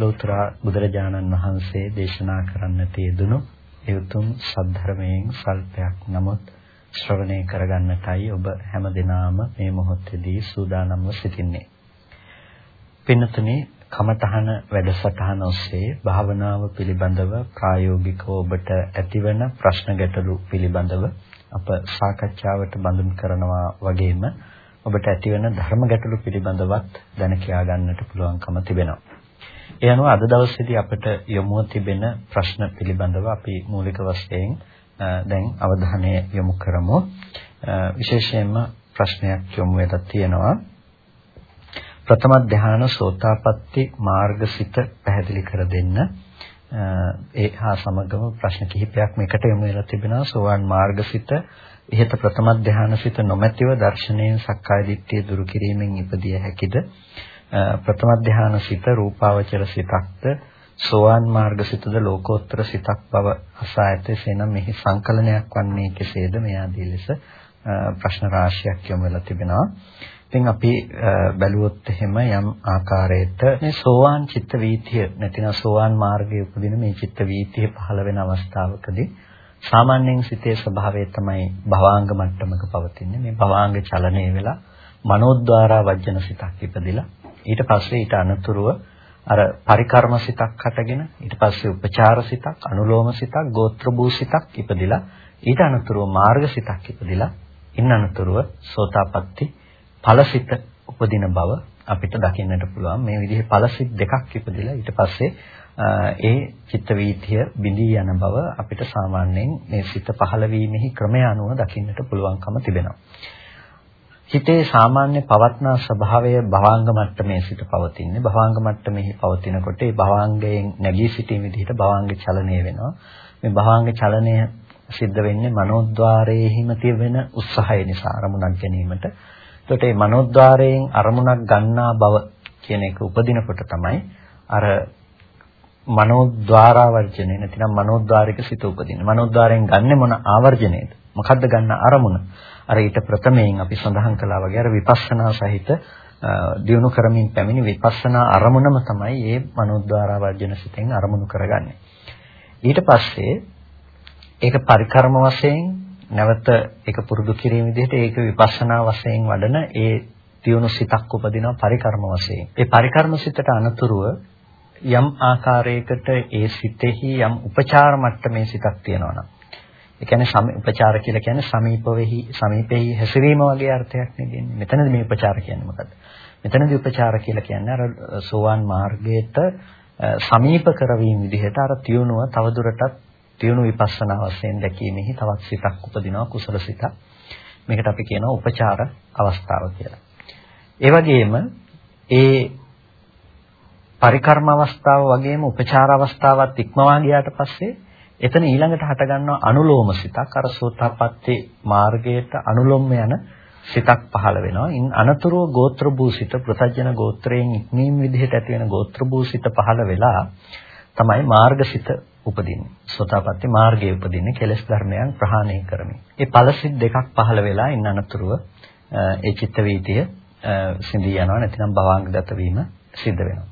ලෝතර බුදුරජාණන් වහන්සේ දේශනා කරන්නට යෙදුණු ඒ උතුම් සද්ධර්මයෙන් සල්පයක් නමුත් ශ්‍රවණය කරගන්නටයි ඔබ හැමදිනම මේ මොහොතේදී සූදානම්ව සිටින්නේ. පින්තුනි කමඨහන වැඩසටහන ඔස්සේ භාවනාව පිළිබඳව ප්‍රායෝගිකව ඔබට ඇතිවන ප්‍රශ්න ගැටලු පිළිබඳව අප සාකච්ඡාවට බඳුන් කරනවා වගේම ඔබට ඇතිවන ධර්ම ගැටලු පිළිබඳවත් දැන කියා ගන්නට පුළුවන්කම තිබෙනවා. ඒ අනුව අද දවසේදී අපිට යොමුව තිබෙන ප්‍රශ්න පිළිබඳව අපි මූලික වශයෙන් දැන් අවධානය යොමු කරමු. විශේෂයෙන්ම ප්‍රශ්නයක් යොමු වෙලා තියෙනවා. ප්‍රථම ධානය සෝතාපට්ටි මාර්ගසිත පැහැදිලි කර දෙන්න. ඒ හා සමගම ප්‍රශ්න කිහිපයක් මේකට යොමු වෙලා තිබෙනවා. සෝවාන් මාර්ගසිත ඉහත ප්‍රථම ධානසිත නොමැතිව දර්ශනයෙන් සක්කාය දිට්ඨිය දුරු කිරීමෙන් ඉපදිය හැකිද? ප්‍රථම ධානය සිත රූපාවචර සිතක්ද සෝවාන් මාර්ග සිතද ලෝකෝත්තර සිතක් බව අසා ඇත එසේනම් මෙහි සංකලනයක් වන්නේ කෙසේද මේ ආදී ලෙස ප්‍රශ්න රාශියක් යොමු වෙලා තිබෙනවා. ඉතින් අපි බැලුවොත් එහෙම යම් ආකාරයකට මේ සෝවාන් චිත්ත වීතිය නැතිනම් සෝවාන් මාර්ගයේ උපදින මේ චිත්ත වීතිය පහළ වෙන අවස්ථාවකදී සාමාන්‍යයෙන් සිතේ ස්වභාවය තමයි භවාංග මට්ටමක පවතින්නේ. මේ භවාංග චලනය වෙලා මනෝද්වාරා වජ්ජන සිතක් ඉපදිලා ඊට පස්සේ ඊට අනතුරුව අර පරිකර්ම සිතක් හටගෙන ඊට පස්සේ උපචාර සිතක් අනුලෝම සිතක් ගෝත්‍ර භූ සිතක් ඉපදිලා ඊට අනතුරුව මාර්ග සිතක් ඉපදිලා ඉන්න අනතුරුව සෝතාපට්ටි ඵලසිත උපදින බව අපිට දකින්නට පුළුවන්. මේ විදිහේ ඵලසිත දෙකක් ඉපදිලා ඊට පස්සේ ඒ චිත්ත වීතිය බිඳී යන බව අපිට සාමාන්‍යයෙන් මේ සිත පහළ වීමෙහි ක්‍රමය අනුව දකින්නට පුළුවන්කම තිබෙනවා. හිතේ සාමාන්‍ය පවත්නා ස්වභාවය භවාංග මට්ටමේ සිට පවතින්නේ. භවාංග මට්ටමේහි පවතිනකොට ඒ භවාංගයෙන් නැගී සිටීම විදිහට භවාංග චලනය වෙනවා. මේ භවාංග චලනය සිද්ධ වෙන්නේ මනෝද්වාරයේහිම තියෙන උත්සාහය නිසා අරමුණක් ගැනීමට. එතකොට මේ මනෝද්වාරයෙන් අරමුණක් ගන්නා බව කියන එක උපදිනකොට තමයි අර මනෝද්වාරාවර්ජනය නැතිනම් මනෝද්වාරික සිත උපදින්නේ. මනෝද්වාරයෙන් ගන්නෙ මොන ආවර්ජනයේද? මොකද්ද ගන්න අරමුණ? අර ඊට ප්‍රථමයෙන් අපි සඳහන් කළා වගේ අර විපස්සනා සහිත දියුණු කරමින් පැමිණි විපස්සනා අරමුණම තමයි මේ මනෝද්වාරා වර්ජන සිතෙන් අරමුණු කරගන්නේ. ඊට පස්සේ ඒක පරිකර්ම වශයෙන් නැවත ඒක පුරුදු කිරීම විදිහට ඒක විපස්සනා වශයෙන් වඩන ඒ දියුණු සිතක් උපදිනවා පරිකර්ම වශයෙන්. ඒ පරිකර්ම සිතට අනතුරුව යම් ආකාරයකට ඒ සිතෙහි යම් උපචාර මට්ටමේ සිතක් තියෙනවා නම් ඒ කියන්නේ උපචාර කියලා කියන්නේ සමීපෙහි සමීපෙහි හැසිරීම වගේ අර්ථයක් නෙදෙන්නේ. මෙතනදී මේ උපචාර කියන්නේ මොකද්ද? මෙතනදී උපචාර කියලා කියන්නේ අර සෝවාන් මාර්ගයට සමීප කරවීම විදිහට අර තියුණුව තවදුරටත් තියුණු විපස්සනා වශයෙන් දැකීමෙහි තවත් සිතක් උපදිනවා කුසල සිතක්. මේකට අපි කියනවා උපචාර අවස්ථාව කියලා. ඒ වගේම ඒ පරිකර්ම අවස්ථාව වගේම උපචාර අවස්ථාවත් ඉක්මවා ගියාට පස්සේ එතන ඊළඟට හටගන්නවා අනුලෝම සිතක් අර සෝතාපට්ටි මාර්ගයට අනුලෝම යන සිතක් පහළ වෙනවා. ඉන් අනතුරුව ගෝත්‍ර භූසිත ප්‍රසජන ගෝත්‍රයෙන් ඉක්මීම් විදිහට ඇති වෙන ගෝත්‍ර භූසිත පහළ වෙලා තමයි මාර්ගසිත උපදින්නේ. සෝතාපට්ටි මාර්ගයේ උපදින්නේ කෙලෙස් ධර්මයන් ප්‍රහාණය කරමින්. ඒ ඵලසිත දෙකක් පහළ වෙලා ඉන් අනතුරුව ඒ චිත්ත වීතිය සිඳී යනවා නැතිනම් භවාංගගත වීම සිද්ධ වෙනවා.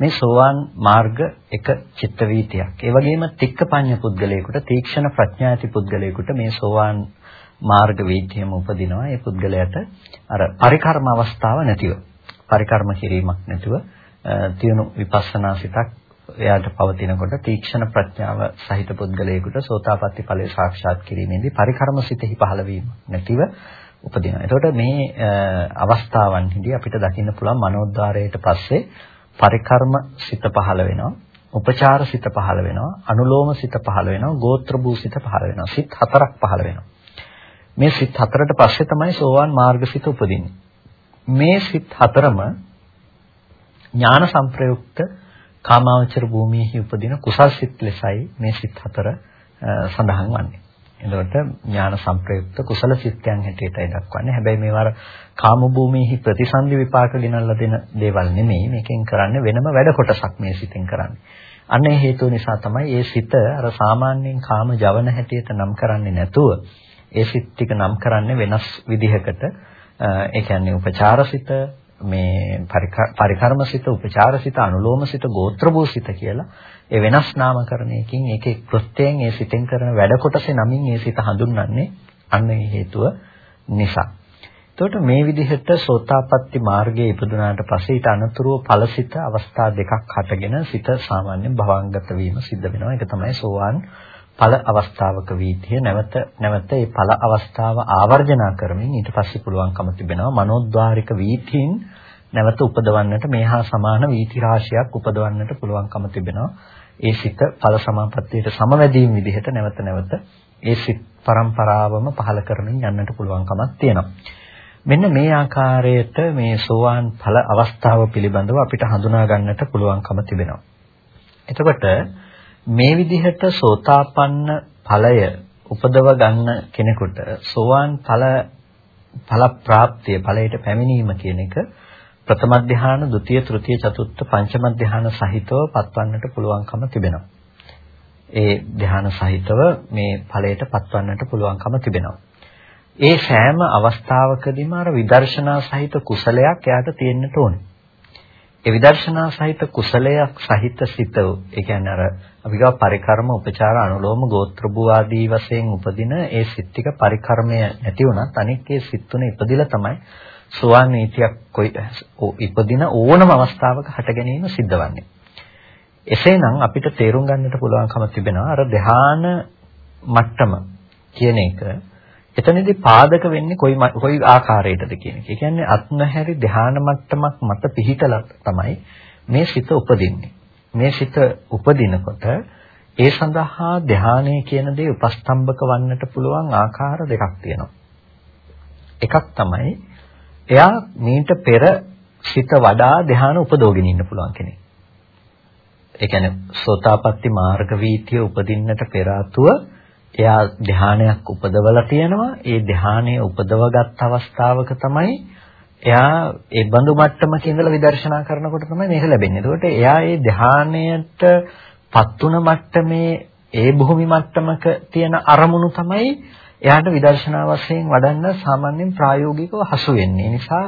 මේ සෝවාන් මාර්ග එක චිත්ත වීතියක්. ඒ වගේම තික්කපඤ්ඤ පුද්ගලයෙකුට තීක්ෂණ ප්‍රඥා ඇති පුද්ගලයෙකුට මේ සෝවාන් මාර්ග වීතියම උපදිනවා. ඒ පුද්ගලයාට අර පරිකර්ම අවස්ථාව නැතිව පරිකර්ම කිරීමක් නැතුව තියුණු විපස්සනා සිතක් එයාට පවතිනකොට තීක්ෂණ ප්‍රඥාව සහිත පුද්ගලයෙකුට සෝතාපට්ටි ඵලය සාක්ෂාත් කිරීමේදී පරිකර්ම සිතෙහි පහළ වීම නැතිව උපදිනවා. එතකොට මේ අවස්ථාවන්හිදී අපිට දකින්න පුළුවන් මනෝද්වාරයට පස්සේ පරිකර්ම සිත පහළ වෙනවා. උපචාර සිත පහළ වෙනවා. අනුලෝම සිත පහළ වෙනවා. ගෝත්‍ර භූ සිත පහළ වෙනවා. සිත් හතරක් පහළ වෙනවා. මේ සිත් හතරට පස්සේ තමයි සෝවාන් මාර්ග සිත උපදින්නේ. මේ සිත් හතරම ඥාන සංප්‍රයුක්ත කාමාවචර භූමියෙහි උපදින කුසල් සිත් ලෙසයි මේ සිත් හතර සඳහන් වන්නේ. එතකොට ඥාන සංප්‍රයුක්ත කුසල සිත්යන් හැටියටයි දක්වන්නේ. හැබැයි මේවා කාම භූමියෙහි ප්‍රතිසන්දි විපාක ගෙනල්ලා දෙන දේවල් නෙමෙයි. මේකෙන් කරන්නේ වෙනම වැඩ කොටසක් මේ සිතෙන් කරන්නේ. අන්න ඒ හේතුව නිසා තමයි මේ සිත අර සාමාන්‍යයෙන් කාම ජවන හැටියට නම් කරන්නේ නැතුව ඒ සිත් ටික නම් කරන්නේ වෙනස් විදිහකට. ඒ කියන්නේ උපචාරසිත, මේ පරිකර්මසිත, උපචාරසිත, අනුලෝමසිත, ගෝත්‍රභූසිත කියලා ඒ වෙනස් නාමකරණයකින් ඒකේ කෘත්‍යයෙන් ඒ සිතෙන් කරන වැඩ කොටසේ නමින් ඒ සිත හඳුන්වන්නේ අන්න ඒ හේතුව නිසා. එතකොට මේ විදිහට සෝතාපට්ටි මාර්ගයේ ඉපදුනාට පස්සේ ඊට අනතුරුව ඵලසිත අවස්ථා දෙකක් හටගෙන සිත සාමාන්‍යයෙන් භවංගත වීම සිද්ධ වෙනවා. ඒක තමයි සෝවාන් ඵල අවස්ථාවක වීතිය නැවත නැවත මේ ඵල අවස්ථාව ආවර්ජනා කරමින් ඊට පස්සේ පුළුවන්කම තිබෙනවා මනෝද්වාරික වීතීන් නැවත උපදවන්නට මේ හා සමාන වීති රාශියක් උපදවන්නට පුළුවන්කම තිබෙනවා. ඒ සිත ඵල සමාපත්තියට සමවැදීම් විදිහට නැවත නැවත ඒ සිත් පරම්පරාවම පහල කරමින් යන්නට පුළුවන්කමක් තියෙනවා. මෙන්න මේ ආකාරයට මේ සෝවාන් ඵල අවස්ථාව පිළිබඳව අපිට හඳුනා ගන්නට පුළුවන්කම තිබෙනවා. එතකොට මේ විදිහට සෝතාපන්න ඵලය උපදව ගන්න කෙනෙකුට සෝවාන් ඵල ඵල ප්‍රාප්තිය ඵලයට පැමිණීම කියන එක ප්‍රථම ධ්‍යාන, ဒုတိ ය, තෘතිය, චතුර්ථ, පංචම ධ්‍යාන සහිතව පත්වන්නට පුළුවන්කම තිබෙනවා. ඒ ධ්‍යාන සහිතව මේ ඵලයට පත්වන්නට පුළුවන්කම තිබෙනවා. ඒ සෑම අවස්ථාවකදීම අර විදර්ශනා සහිත කුසලයක් එයාට තියෙන්නට ඕනේ. ඒ විදර්ශනා සහිත කුසලයක් සහිත සිත ඒ කියන්නේ අර අපි ගාව පරිකර්ම උපචාර අනුලෝම ගෝත්‍ර භූ ආදී වශයෙන් උපදින ඒ සිත් ටික පරිකර්මය නැති වුණත් අනික් ඒ සිත් තුන ඉපදිලා තමයි සුවන් නීතියක් කොයි ඉපදින ඕනම අවස්ථාවක හට ගැනීම සිද්ධවන්නේ. එසේනම් අපිට තේරුම් ගන්නට පුළුවන්කම තිබෙනවා අර ධ්‍යාන මට්ටම කියන එක එතනදී පාදක වෙන්නේ කොයි කොයි ආකාරයකටද කියන එක. ඒ කියන්නේ අත්නහැරි ධ්‍යාන මට්ටමක් මත පිහිටලා තමයි මේ සිත උපදින්නේ. මේ සිත උපදිනකොට ඒ සඳහා ධ්‍යානය කියන දේ උපස්තම්භක වන්නට පුළුවන් ආකාර දෙකක් තියෙනවා. එකක් තමයි එයා මීට පෙර සිත වඩා ධ්‍යාන උපදෝගෙන ඉන්න පුළුවන් කෙනෙක්. ඒ කියන්නේ සෝතාපට්ටි මාර්ග වීතිය උපදින්නට පෙර ආතුව එයා ධානයක් උපදවලා තියෙනවා. ඒ ධානය උපදවගත් අවස්ථාවක තමයි එයා ඒ බඳු මට්ටමක ඉඳලා විදර්ශනා කරනකොට තමයි මේක ලැබෙන්නේ. එතකොට එයා ඒ ධානයට පත්තුන මට්ටමේ ඒ භූමි මට්ටමක තියෙන අරමුණු තමයි එයාට විදර්ශනා වශයෙන් වඩන්න සාමාන්‍යයෙන් ප්‍රායෝගිකව හසු වෙන්නේ. නිසා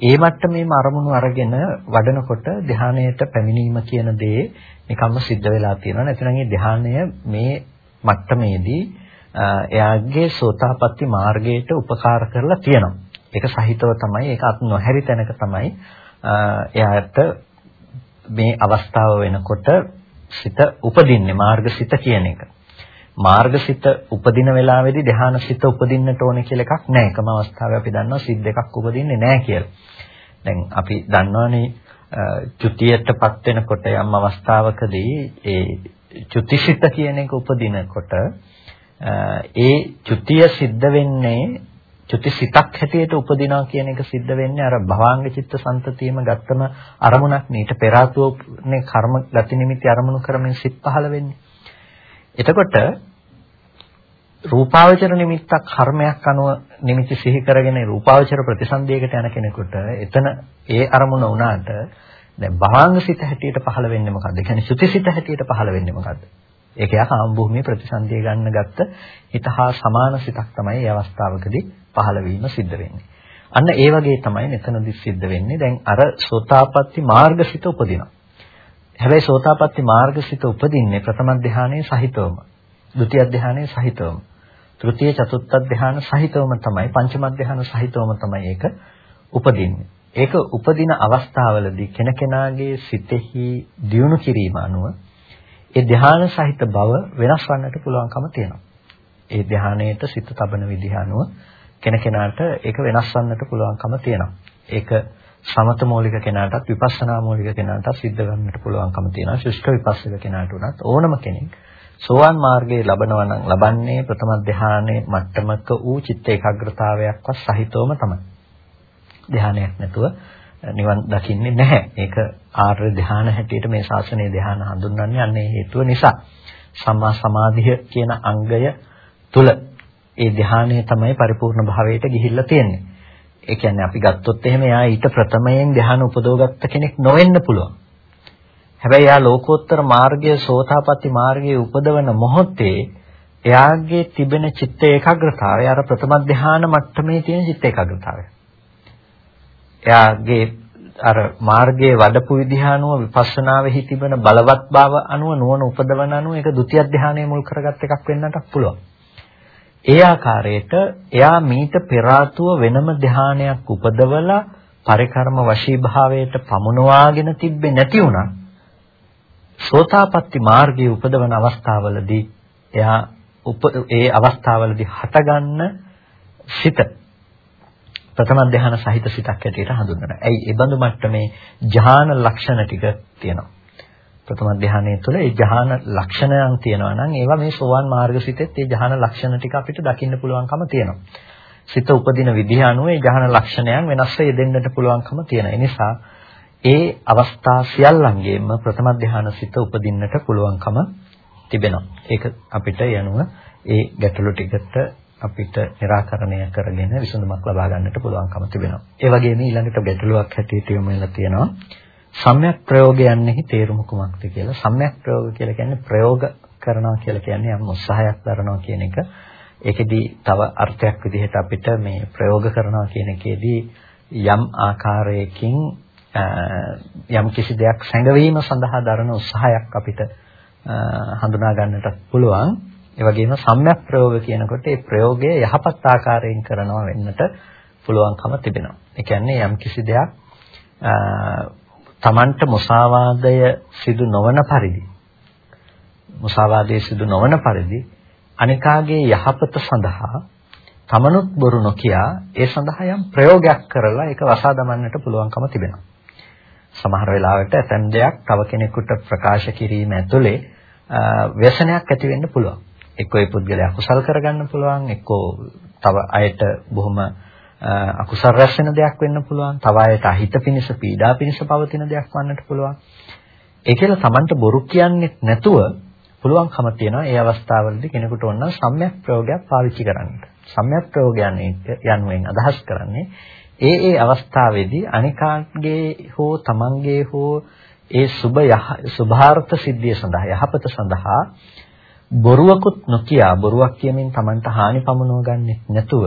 ඒ මට්ටමේම අරමුණු අරගෙන වඩනකොට ධානයට පැමිණීම කියන දේ නිකම්ම සිද්ධ වෙලා තියෙනවා. නැත්නම් මේ ධානය මේ මට්ටමේදී එයාගේ සෝතාපට්ටි මාර්ගයට උපකාර කරලා තියෙනවා. ඒක සහිතව තමයි ඒක අත් නොහැරි තැනක තමයි එයාට මේ අවස්ථාව වෙනකොට සිත උපදින්නේ මාර්ගසිත කියන එක. මාර්ගසිත උපදින වෙලාවේදී ධානාසිත උපදින්නට ඕනේ කියලා එකක් නැහැ. එකම අවස්ථාවේ අපි දන්නවා සිත් දෙකක් උපදින්නේ නැහැ කියලා. දැන් අපි දන්නවනේ චුතියටපත් වෙනකොට යම් අවස්ථාවකදී ඒ චුතිසිත කියන එක උපදිනකොට ඒ චුතිය සිද්ධ වෙන්නේ චුතිසිතක් හැටියට උපදිනවා කියන එක සිද්ධ වෙන්නේ අර භවාංග චිත්ත සන්තතියම ගත්තම අරමුණක් නීට පෙර ආතුවනේ කර්ම ගති නිමිති අරමුණු කරමින් සිත් පහළ වෙන්නේ. එතකොට රූපාවචර නිමිත්තක් කර්මයක් අනුව නිමිති සිහි කරගෙන රූපාවචර ප්‍රතිසන්දියකට යන කෙනෙකුට එතන ඒ අරමුණ වුණාට දැන් භාංග සිත හැටියට පහළ වෙන්නේ මොකද්ද? ඒ කියන්නේ සුති සිත හැටියට පහළ වෙන්නේ මොකද්ද? ඒක යා කාම භූමියේ ප්‍රතිසන්දිය ගන්න ගත්ත හිත හා සමාන සිතක් තමයි මේ අවස්ථාවකදී පහළ වීම සිද්ධ වෙන්නේ. අන්න ඒ වගේ තමයි මෙතනදි සිද්ධ වෙන්නේ. දැන් අර සෝතාපට්ටි මාර්ගසිත උපදිනවා. හැබැයි සෝතාපට්ටි මාර්ගසිත උපදින්නේ ප්‍රථම ධානයේ සහිතවම. ဒုတိ ය ධානයේ සහිතවම. තෘතිය චතුත්ථ ධාන සහිතවම තමයි පංචම ධාන සහිතවම තමයි ඒක උපදින්නේ. ඒක උපදින අවස්ථාවලදී කෙනකෙනාගේ සිතෙහි දියුණු කිරීම අනුව ඒ ධ්‍යාන සහිත බව වෙනස් වන්නට පුළුවන්කම තියෙනවා. ඒ ධ්‍යානයට සිත තබන විදිහ අනුව කෙනකෙනාට ඒක වෙනස් වන්නට පුළුවන්කම තියෙනවා. ඒක සමත මූලික කෙනාටත් විපස්සනා මූලික කෙනාටත් සිද්ධ ගන්නට පුළුවන්කම තියෙනවා. ශුෂ්ක විපස්සක කෙනාට උනත් ඕනම කෙනෙක් සෝවාන් මාර්ගයේ ලබනවා නම් ලබන්නේ ප්‍රථම ධ්‍යානයේ මට්ටමක වූ චිත්ත ඒකාග්‍රතාවයක්වත් සහිතවම තමයි. ධානයක් නැතුව නිවන් දකින්නේ නැහැ. ඒක ආර්ය ධ්‍යාන හැටියට මේ ශාසනයේ ධ්‍යාන හඳුන්වන්නේ අන්නේ හේතුව නිසා. සම්මා සමාධිය කියන අංගය තුල ඒ ධ්‍යානය තමයි පරිපූර්ණ භාවයට ගිහිල්ලා තියෙන්නේ. ඒ කියන්නේ අපි ගත්තොත් එහෙම එයා ඊට ප්‍රථමයෙන් ධ්‍යාන උපදවගත්ත කෙනෙක් නොවෙන්න පුළුවන්. හැබැයි එයා ලෝකෝත්තර මාර්ගයේ සෝතාපට්ටි මාර්ගයේ උපදවන මොහොතේ එයාගේ තිබෙන චිත්ත ඒකාග්‍රතාවය අර ප්‍රථම ධ්‍යාන මට්ටමේ තියෙන චිත්ත ඒකාග්‍රතාවය. එයාගේ අර මාර්ගයේ වඩපු විදිහ අනුව විපස්සනාවෙහි තිබෙන බලවත් බව අනුව නුවණ උපදවන අනුව ඒක ဒုတိ ය ධ්‍යානයේ මුල් කරගත් එකක් වෙන්නට පුළුවන්. ඒ ආකාරයට එයා මීට පෙර වෙනම ධ්‍යානයක් උපදවලා පරිකර්ම වශීභාවයට පමුණවාගෙන තිබ්බේ නැති වුණා. සෝතාපට්ටි මාර්ගයේ උපදවන අවස්ථාවලදී එයා ඒ අවස්ථාවලදී හටගන්න සිත ප්‍රථම ධ්‍යාන සහිත සිතක් ඇටියට හඳුන්වනවා. ඇයි ඒ බඳු මට්ටමේ ධ්‍යාන ලක්ෂණ ටික තියෙනවා. ප්‍රථම ධ්‍යානයේ තුල ඒ ධ්‍යාන ලක්ෂණයන් තියෙනවා නම් ඒවා මේ සෝවාන් මාර්ගසිතෙත් ඒ ධ්‍යාන ලක්ෂණ ටික අපිට දකින්න පුළුවන්කම තියෙනවා. සිත උපදින විදිහ අනුව ඒ ධ්‍යාන ලක්ෂණයන් වෙනස් වෙ යෙදෙන්නට පුළුවන්කම තියෙනවා. ඒ නිසා ඒ අවස්ථා සියල්ලංගෙම ප්‍රථම ධ්‍යාන සිත උපදින්නට පුළුවන්කම තිබෙනවා. ඒක අපිට යනුව ඒ ගැටලු ටිකට අපිට निराකරණය කරගෙන විසඳුමක් ලබා ගන්නට පුළුවන්කම තිබෙනවා. ඒ වගේම ඊළඟට ගැටලුවක් හැටියට යොමු වෙලා තියෙනවා. සම්‍යක් ප්‍රයෝගයන්ෙහි තේරුම කුමක්ද කියලා. සම්‍යක් ප්‍රයෝග කියලා කියන්නේ ප්‍රයෝග කරනවා කියලා කියන්නේ යම් උත්සාහයක් දරනවා කියන එක. ඒකෙදී තව අර්ථයක් විදිහට අපිට මේ ප්‍රයෝග කරනවා කියන එකේදී යම් ආකාරයකින් යම් කිසි දෙයක් සැඟවීම සඳහා දරන උත්සාහයක් අපිට හඳුනා ගන්නට පුළුවන්. ඒ වගේම සම්‍යක් ප්‍රයෝග කියනකොට ඒ ප්‍රයෝගය යහපත් ආකාරයෙන් කරනවා වෙන්නට පුළුවන්කම තිබෙනවා. ඒ කියන්නේ යම් කිසි දෙයක් තමන්ට මුසාවාදය සිදු නොවන පරිදි මුසාවාදයේ සිදු නොවන පරිදි අනිකාගේ යහපත සඳහා තමනුත් බොරු නොකිය ඒ සඳහා යම් ප්‍රයෝගයක් කරලා ඒක වසා දමන්නට පුළුවන්කම තිබෙනවා. සමහර වෙලාවට ඇතැම් දෙයක් තව කෙනෙකුට ප්‍රකාශ කිරීම ඇතුලේ ව්‍යසනයක් ඇති වෙන්න පුළුවන්. එක්කෝ ඒ පුද්ගලයා කුසල් කරගන්න පුළුවන්, එක්කෝ තව අයට බොහොම අකුසල් රැස් වෙන දෙයක් වෙන්න පුළුවන්. තව අයට අහිත පිනිස, පීඩා පිනිස පවතින දෙයක් වන්නට පුළුවන්. ඒ කියලා Tamanට බොරු කියන්නේ නැතුව පුළුවන්කම තියෙනවා ඒ අවස්ථාවවලදී කෙනෙකුට ඕන සම්‍යක් ප්‍රයෝගයක් පාවිච්චි කරන්න. සම්‍යක් ප්‍රයෝගයන් යනුවෙන් අදහස් කරන්නේ ඒ ඒ අවස්ථාවේදී අනිකාගේ හෝ Tamanගේ හෝ ඒ සුභ සුභාර්ථ සිද්ධිය සඳහා යහපත සඳහා බොරුවකුත් නොකිය බොරුවක් කියමින් Tamanට හානි පමුණව ගන්නෙ නැතුව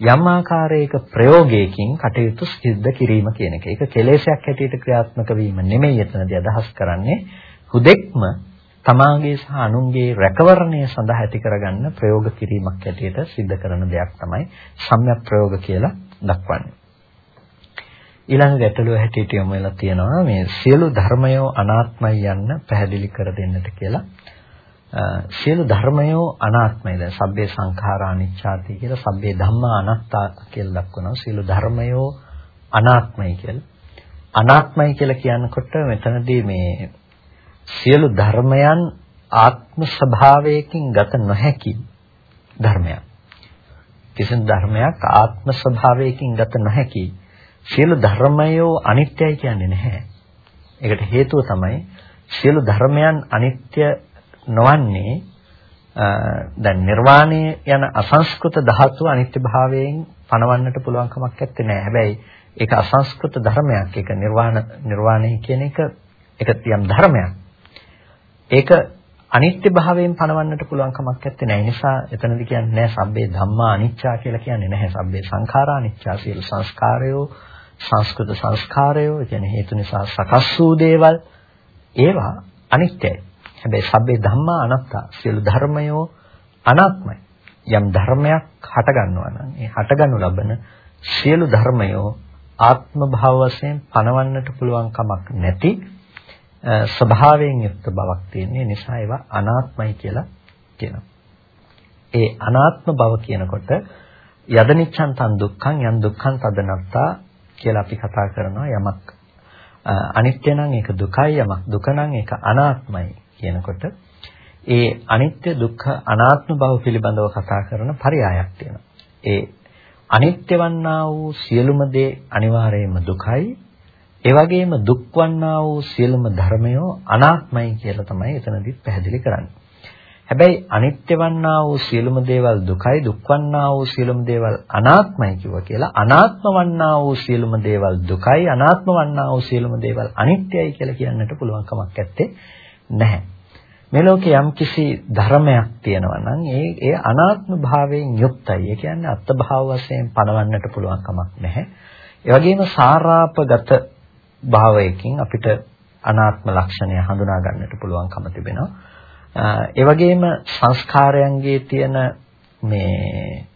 යම් ආකාරයක ප්‍රයෝගයකින් කටයුතු සිද්ධ කිරීම කියන එක. ඒක කෙලෙසයක් හැටියට ක්‍රියාත්මක වීම නෙමෙයි එතනදී අදහස් කරන්නේ. හුදෙක්ම තමාගේ සහ අනුන්ගේ රැකවරණය සඳහා ඇති කරගන්න ප්‍රයෝග කිරීමක් හැටියට සිද්ධ කරන දෙයක් තමයි සම්‍යක් ප්‍රයෝග කියලා දක්වන්නේ. ඊළඟ ගැටලුව හැටියට යොමු වෙලා තියෙනවා මේ සියලු ධර්මයෝ අනාත්මයි යන්න පැහැදිලි කර දෙන්නට කියලා. සියලු ධර්මයෝ අනාත්මයි. දැන් සබ්බේ සංඛාරා අනිච්චාති කියලා සබ්බේ ධම්මා අනාත්තා කියලා දක්වනවා. සියලු ධර්මයෝ අනාත්මයි කියලා. අනාත්මයි කියලා කියනකොට මෙතනදී මේ සියලු ධර්මයන් ආත්ම ස්වභාවයකින් ගත නොහැකි ධර්මයක්. කිසිදු ධර්මයක් ආත්ම ස්වභාවයකින් ගත නොහැකි. සියලු ධර්මයෝ අනිත්‍යයි කියන්නේ නැහැ. ඒකට හේතුව තමයි සියලු ධර්මයන් අනිත්‍ය නොවන්නේ දැන් නිර්වාණය යන අසංස්කෘත ධාතුව අනිත්‍ය භාවයෙන් පණවන්නට පුළුවන් කමක් නැත්තේ නෑ. හැබැයි ඒක අසංස්කෘත ධර්මයක්. ඒක නිර්වාණ නිර්වාණය කියන එක ඒක තියම් ධර්මයක්. ඒක අනිත්‍ය භාවයෙන් පණවන්නට පුළුවන් කමක් නැත්තේ නෑ. ඒ නිසා එතනදි කියන්නේ නෑ සබ්බේ ධම්මා අනිච්චා කියලා කියන්නේ නැහැ. සබ්බේ සංඛාරා අනිච්චා සියලු සංස්කාරයෝ සංස්කෘත සංස්කාරයෝ කියන්නේ හේතු නිසා සකස් වූ දේවල් ඒවා අනිත්‍යයි. හැබැයි සබ්බේ ධම්මා අනාත්තා සියලු ධර්මයෝ අනාත්මයි. යම් ධර්මයක් හට ගන්නවා නම් ඒ හටගනු ලබන සියලු ධර්මයෝ ආත්ම භාව වශයෙන් පනවන්නට පුළුවන් කමක් නැති ස්වභාවයෙන් යුක්ත බවක් තියෙන නිසා ඒවා අනාත්මයි කියලා කියනවා. ඒ අනාත්ම බව කියනකොට යදනිච්ඡන් තන් දුක්ඛං යන් දුක්ඛං තදනත්තා කියලා අපි කතා කරනවා යමක් අනිත්‍ය නම් ඒක දුකයි යමක් දුක නම් ඒක අනාත්මයි කියනකොට ඒ අනිත්‍ය දුක්ඛ අනාත්ම බව පිළිබඳව කතා කරන පරයයක් තියෙනවා. ඒ අනිත්‍ය වන්නා වූ සියලුම දේ අනිවාර්යයෙන්ම දුකයි. ඒ වගේම දුක් වන්නා වූ සියලුම ධර්මයෝ අනාත්මයි කියලා තමයි එතනදිත් පැහැදිලි කරන්නේ. හැබැයි අනිත්‍ය වන්නා වූ සියලුම දේවල් දුකයි දුක් වන්නා වූ සියලුම දේවල් අනාත්මයි කිව්වා කියලා අනාත්ම වන්නා වූ සියලුම දේවල් දුකයි අනාත්ම වන්නා වූ සියලුම දේවල් අනිත්‍යයි කියලා කියන්නට පුළුවන් කමක් නැත්තේ නැහැ. මේ ලෝකේ යම් කිසි ධර්මයක් තියෙනවා නම් ඒ ඒ අනාත්ම භාවයෙන් යුක්තයි. ඒ කියන්නේ අත්භාව වශයෙන් පණවන්නට පුළුවන් කමක් නැහැ. ඒ වගේම සාරාපගත භාවයකින් අපිට අනාත්ම ලක්ෂණය හඳුනා ගන්නට පුළුවන්කම තිබෙනවා. ඒ වගේම සංස්කාරයන්ගේ තියෙන මේ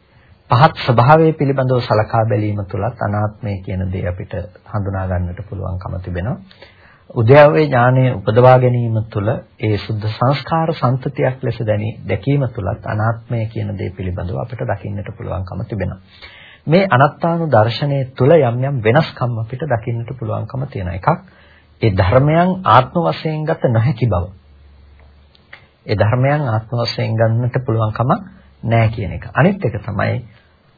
පහත් ස්වභාවය පිළිබඳව සලකා බැලීම තුලත් අනාත්මය කියන දේ අපිට හඳුනා ගන්නට පුළුවන්කම තිබෙනවා. උද්‍යවයේ ඥානය උපදවා ගැනීම තුළ ඒ සුද්ධ සංස්කාර සම්තතියක් ලෙස දැනි දැකීම තුලත් අනාත්මය කියන දේ පිළිබඳව අපිට දකින්නට පුළුවන්කම තිබෙනවා. මේ අනත්තානු දර්ශනයේ තුල යම් යම් වෙනස්කම් අපිට දකින්නට පුළුවන්කම තියෙන එකක්. ඒ ධර්මයන් ආත්ම වශයෙන් ගත නොහැකි බව. ඒ ධර්මයන් ආත්ම වශයෙන් ගන්නට පුළුවන් කමක් නැහැ කියන එක. අනිත් එක තමයි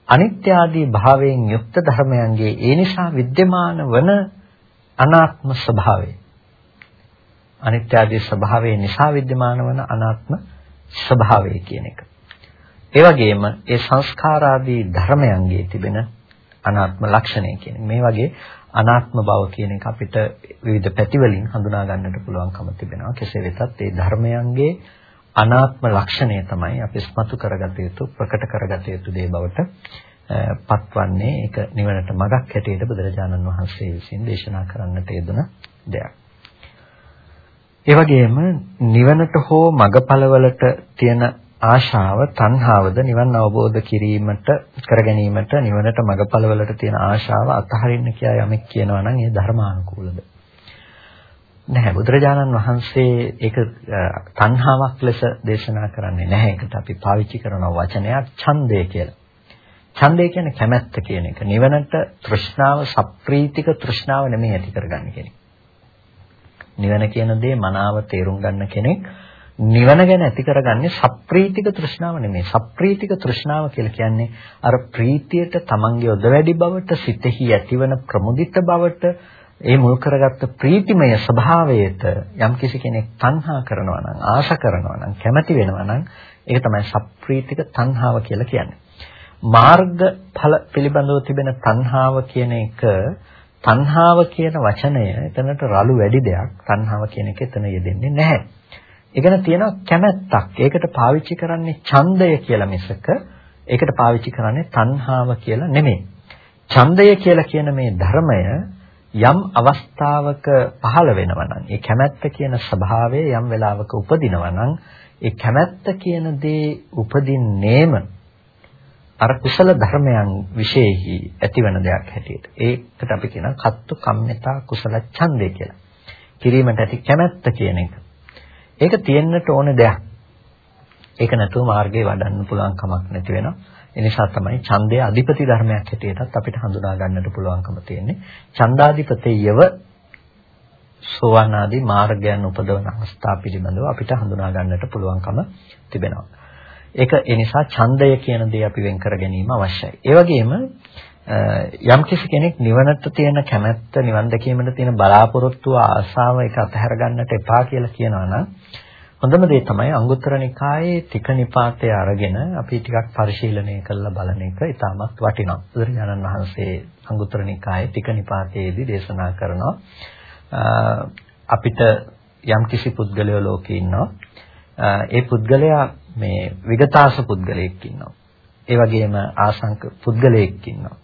අනිත්‍ය ආදී භාවයෙන් යුක්ත ධර්මයන්ගේ ඒ නිසා विद्यमान වන අනාත්ම ස්වභාවය. අනිත්‍ය ආදී ස්වභාවය නිසා विद्यमान වන අනාත්ම ස්වභාවය කියන එක. ඒ වගේම ඒ සංස්කාර ආදී ධර්මයන්ගේ තිබෙන අනාත්ම ලක්ෂණය කියන මේ වගේ අනාත්ම බව කියන එක අපිට විවිධ පැතිවලින් හඳුනා ගන්නට පුළුවන්කම තිබෙනවා. කෙසේ වෙතත් ඒ ධර්මයන්ගේ අනාත්ම ලක්ෂණය තමයි අපි ස්මතු කරගත යුතු ප්‍රකට කරගත යුතු දේ බවට පත්වන්නේ ඒක නිවනට මගක් හැටියට බුදුරජාණන් වහන්සේ විසින් දේශනා කරන්නට යෙදුන දෙයක්. ඒ වගේම නිවනට හෝ මගපළවලට තියෙන ආශාව තණ්හාවද නිවන් අවබෝධ කිරීමට කර ගැනීමට නිවනට මඟපළවලට තියෙන ආශාව අතහරින්න කියලා යමෙක් කියනවා නම් ඒ ධර්මානුකූලද? නැහැ. බුදුරජාණන් වහන්සේ ඒක තණ්හාවක් ලෙස දේශනා කරන්නේ නැහැ. ඒකට අපි පාවිච්චි කරන වචනයක් ඡන්දය කියලා. ඡන්දය කියන්නේ කැමැත්ත කියන එක නිවනට තෘෂ්ණාව සප්‍රීතික තෘෂ්ණාව නෙමෙයි ඇති කරගන්න කෙනෙක් නිවන කියන දේ මනාව තේරුම් ගන්න කෙනෙක් නිවන ගැන ඇති කරගන්නේ සප්‍රීතික තෘෂ්ණාව නෙමෙයි. සප්‍රීතික තෘෂ්ණාව කියලා කියන්නේ අර ප්‍රීතියට තමන්ගේ ඔද වැඩි බවට, සිතෙහි ඇතිවන ප්‍රමුදිත බවට, ඒ මුල් කරගත්ත ප්‍රීතිමය ස්වභාවයට යම්කිසි කෙනෙක් තණ්හා කරනවා නම්, ආශා කරනවා නම්, කැමති වෙනවා නම් ඒක තමයි සප්‍රීතික තණ්හාව කියලා කියන්නේ. මාර්ගඵල පිළිබඳව තිබෙන තණ්හාව කියන එක තණ්හාව කියන වචනය එතනට රළු වැඩි දෙයක්. තණ්හාව කියන එක එතන යෙදෙන්නේ නැහැ. ඒකන තියෙනවා කැමැත්තක්. ඒකට පාවිච්චි කරන්නේ ඡන්දය කියලා මිසක ඒකට පාවිච්චි කරන්නේ තණ්හාව කියලා නෙමෙයි. ඡන්දය කියලා කියන මේ ධර්මය යම් අවස්ථාවක පහළ වෙනවා නම් ඒ කැමැත්ත කියන ස්වභාවය යම් වෙලාවක උපදිනවා නම් ඒ කැමැත්ත කියන දේ උපදින්නේම අර කුසල ධර්මයන් විශේෂයි ඇතිවන දෙයක් හැටියට. ඒකට අපි කියනවා කත්තු කම්මිතා කුසල ඡන්දය කියලා. කිරීමට ඇති කැමැත්ත කියන එක. ඒක තියෙන්නට ඕන දෙයක්. ඒක නැතුව මාර්ගේ වඩන්න පුළුවන් කමක් නැති වෙනවා. ඒ නිසා තමයි ඡන්දය අධිපති ධර්මයක් හැටියටත් අපිට හඳුනා ගන්නට පුළුවන්කම තියෙන්නේ. ඡන්දාධිපතේයව සෝවාන් ආදී මාර්ගයන් උපදවන අවස්ථා පිළිබඳව අපිට හඳුනා ගන්නට පුළුවන්කම තිබෙනවා. ඒක ඒ නිසා ඡන්දය කියන දේ අපි වෙන් කර ගැනීම අවශ්‍යයි. ඒ වගේම යම් කිසි කෙනෙක් නිවනට තියෙන කැමැත්ත නිවන් දැකීමට තියෙන බලාපොරොත්තු ආශාව ඒක අතහැර ගන්නට එපා කියලා කියනවා නම් හොඳම දේ තමයි අංගුත්තර නිකායේ තික නිපාතය අරගෙන අපි ටිකක් පරිශීලනය කරලා බලන එක ඉතාමත් වටිනවා. බුදුරජාණන් වහන්සේ අංගුත්තර නිකායේ තික නිපාතයේදී දේශනා කරනවා අපිට යම් කිසි පුද්ගලයෝ ලෝකේ ඉන්නවා. ඒ පුද්ගලයා මේ විගතාස පුද්ගලයෙක් ඉන්නවා. ඒ වගේම ආසංක පුද්ගලයෙක් ඉන්නවා.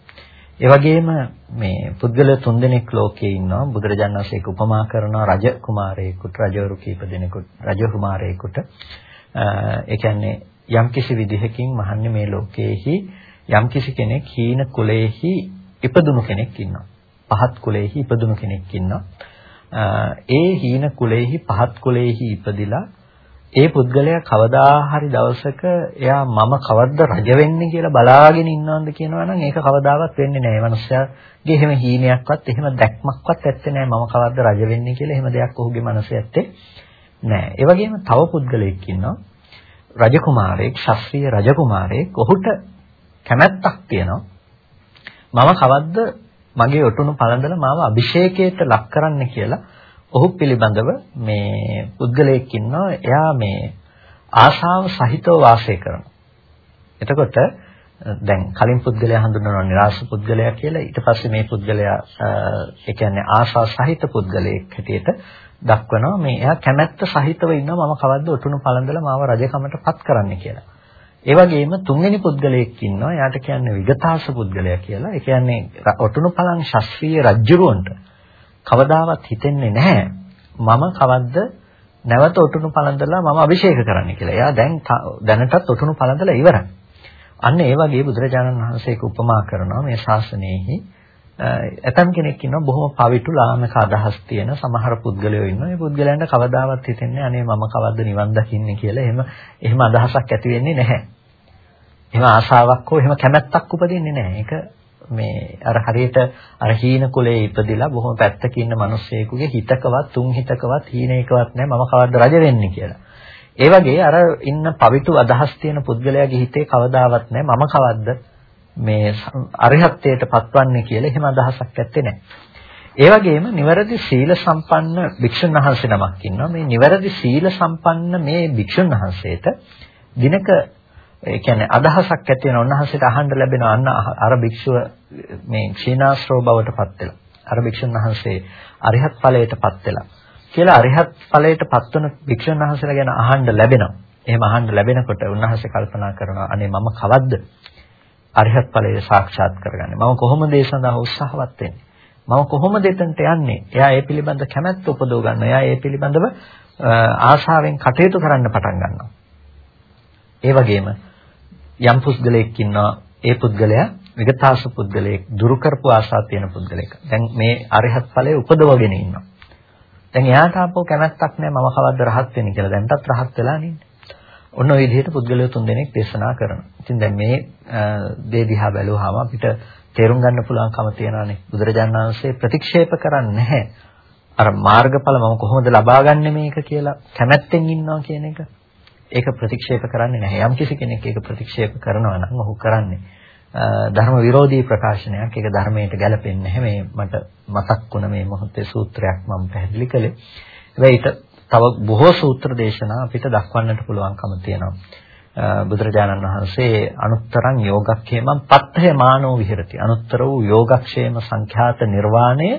ඒ වගේම මේ පුද්ගල තුන්දෙනෙක් ලෝකයේ ඉන්නවා බුදුරජාණන් වහන්සේ ඒක උපමා කරනවා රජ කුමාරයෙකුට රජවරු කීප දෙනෙකුට රජ කුමාරයෙකුට ඒ කියන්නේ යම්කිසි විදිහකින් මහන්නේ මේ ලෝකයේහි යම්කිසි කෙනෙක් හීන කුලයේහි ඉපදුණු කෙනෙක් ඉන්නවා පහත් කුලයේහි ඉපදුණු කෙනෙක් ඉන්නවා ඒ හීන කුලයේහි පහත් කුලයේහි ඉපදිලා ඒ පුද්ගලයා කවදා හරි දවසක එයා මම කවද්ද රජ වෙන්නේ කියලා බලාගෙන ඉන්නවද කියනවා නම් ඒක කවදාවත් වෙන්නේ නැහැ. ඒ මනුස්සයාගේ එහෙම හීනයක්වත් එහෙම දැක්මක්වත් ඇත්තේ නැහැ මම කවද්ද රජ වෙන්නේ කියලා එහෙම දෙයක් ඔහුගේ මනසේ ඇත්තේ නැහැ. ඒ වගේම තව පුද්ගලයෙක් ඉන්නවා රජකුමාරයෙක්, ශාස්ත්‍රීය රජකුමාරයෙක්. ඔහුට කැමැත්තක් තියෙනවා. මම කවද්ද මගේ ඔටුනු පළඳලා මාව අභිෂේකයට ලක් කරන්න කියලා ඔහු පිළිබඳව මේ පුද්ගලයෙක් ඉන්නවා එයා මේ ආශාව සහිතව වාසය කරනවා. එතකොට දැන් කලින් පුද්ගලයා හඳුන්වනවා નિરાශ පුද්ගලයා කියලා ඊට පස්සේ මේ පුද්ගලයා ඒ කියන්නේ ආශා සහිත පුද්ගලයෙක් හැටියට දක්වනවා මේ එයා කැමැත්ත සහිතව ඉන්නවා මම කවද්ද ඔටුනු පළඳලා මාව රජකමට පත් කරන්න කියලා. ඒ වගේම තුන්වෙනි පුද්ගලයෙක් ඉන්නවා. එයාට කියන්නේ විගතාස පුද්ගලයා කියලා. ඒ කියන්නේ ඔටුනු පලං ශාස්ත්‍රීය රජුරවන්ට කවදාවත් හිතෙන්නේ නැහැ මම කවද්ද නැවත ඔටුනු පළඳලා මම අභිෂේක කරන්න කියලා. එයා දැන් දැනටත් ඔටුනු පළඳලා ඉවරයි. අන්න ඒ වගේ බුදුරජාණන් වහන්සේක උපමා කරනවා මේ ශාසනයෙහි ඇතම් කෙනෙක් ඉන්නවා බොහොම පවිතු ලාමක අදහස් තියෙන සමහර පුද්ගලයෝ ඉන්නවා. ඒ පුද්ගලයන්ට කවදාවත් හිතෙන්නේ අනේ මම කවද්ද නිවන් දකින්නේ කියලා. එහෙම එහෙම අදහසක් ඇති වෙන්නේ නැහැ. එහෙම ආශාවක් හෝ එහෙම කැමැත්තක් උපදින්නේ නැහැ. ඒක මේ අර හරියට අර හීන කුලයේ ඉපදිලා බොහොම පැත්තක ඉන්න මිනිස්සෙකුගේ හිතකවත් තුන් හිතකවත් හීනේකවත් නැහැ මම කවද්ද රජ වෙන්නේ කියලා. ඒ වගේ අර ඉන්න පවිතු අදහස් තියෙන පුද්ගලයාගේ හිතේ කවදාවත් නැහැ මම කවද්ද මේ අරිහත්ත්වයට පත්වන්නේ කියලා එහෙම අදහසක් ඇත්තේ නැහැ. ඒ වගේම නිවැරදි සීල සම්පන්න භික්ෂුන් වහන්සේ නමක් ඉන්නවා. මේ නිවැරදි සීල සම්පන්න මේ භික්ෂුන් වහන්සේට දිනක ඒ කියන්නේ අදහසක් ඇති වෙන උන්වහන්සේට අහන්න ලැබෙන අන්න අර භික්ෂුව මේ ක්ෂීණාශ්‍රව බවට පත් වෙලා. අර භික්ෂුන් වහන්සේ අරිහත් ඵලයට පත් වෙලා. කියලා අරිහත් ඵලයට පත් වෙන භික්ෂුන් වහන්සේලා ගැන අහන්න ලැබෙනවා. එහෙම අහන්න ලැබෙනකොට උන්වහන්සේ කල්පනා කරනවා අනේ මම කවද්ද අරිහත් ඵලය සාක්ෂාත් කරගන්නේ. මම කොහොමද ඒ සඳහා උත්සාහවත් වෙන්නේ? මම කොහොමද එතනට යන්නේ? එයා ඒ පිළිබඳ කැමැත්ත උපදව ගන්නවා. එයා ඒ පිළිබඳව ආශාවෙන් කටයුතු කරන්න පටන් ගන්නවා. ඒ වගේම යම් පුද්ගලයෙක් ඉන්නවා ඒ පුද්ගලයා විගතාස පුද්ගලයෙක් දුරු කරපු ආශා තියෙන පුද්ගලයෙක්. දැන් මේ අරිහත් ඵලයේ උපදවගෙන ඉන්නවා. දැන් එයාට ආපහු කැමැත්තක් නැහැ මම කවද්ද රහත් වෙන්නේ කියලා. දැන්ටත් රහත් වෙලා නෙන්නේ. ඔන්න ඔය විදිහට පුද්ගලයෝ තුන් දෙනෙක් දේශනා කරනවා. ඉතින් දැන් මේ දේ දිහා බැලුවාම අපිට තේරුම් ගන්න පුළුවන්කම තියනවානේ. බුදුරජාණන් වහන්සේ ප්‍රතික්ෂේප කරන්නේ නැහැ. අර මාර්ගඵල මම කොහොමද ලබාගන්නේ මේක කියලා කැමැත්තෙන් ඉන්නවා කියන එක. ඒක ප්‍රතික්ෂේප කරන්නේ නැහැ. යම් කිසි කෙනෙක් ඒක ප්‍රතික්ෂේප කරනවා නම් ඔහු කරන්නේ ධර්ම විරෝධී ප්‍රකාශනයක්. ඒක ධර්මයට ගැලපෙන්නේ නැහැ. මේ මට මතක් වුණ මේ මොහොතේ සූත්‍රයක් මම පැහැදිලි කළේ. හැබැයි තව බොහෝ සූත්‍ර දේශනා අපිට දක්වන්නට පුළුවන්කම තියෙනවා. බුදුරජාණන් වහන්සේ අනුත්තරං යෝගක්ඛේමං පත්තේ මානෝ විහෙරති. අනුත්තර වූ යෝගක්ෂේම සංඛ්‍යාත නිර්වාණය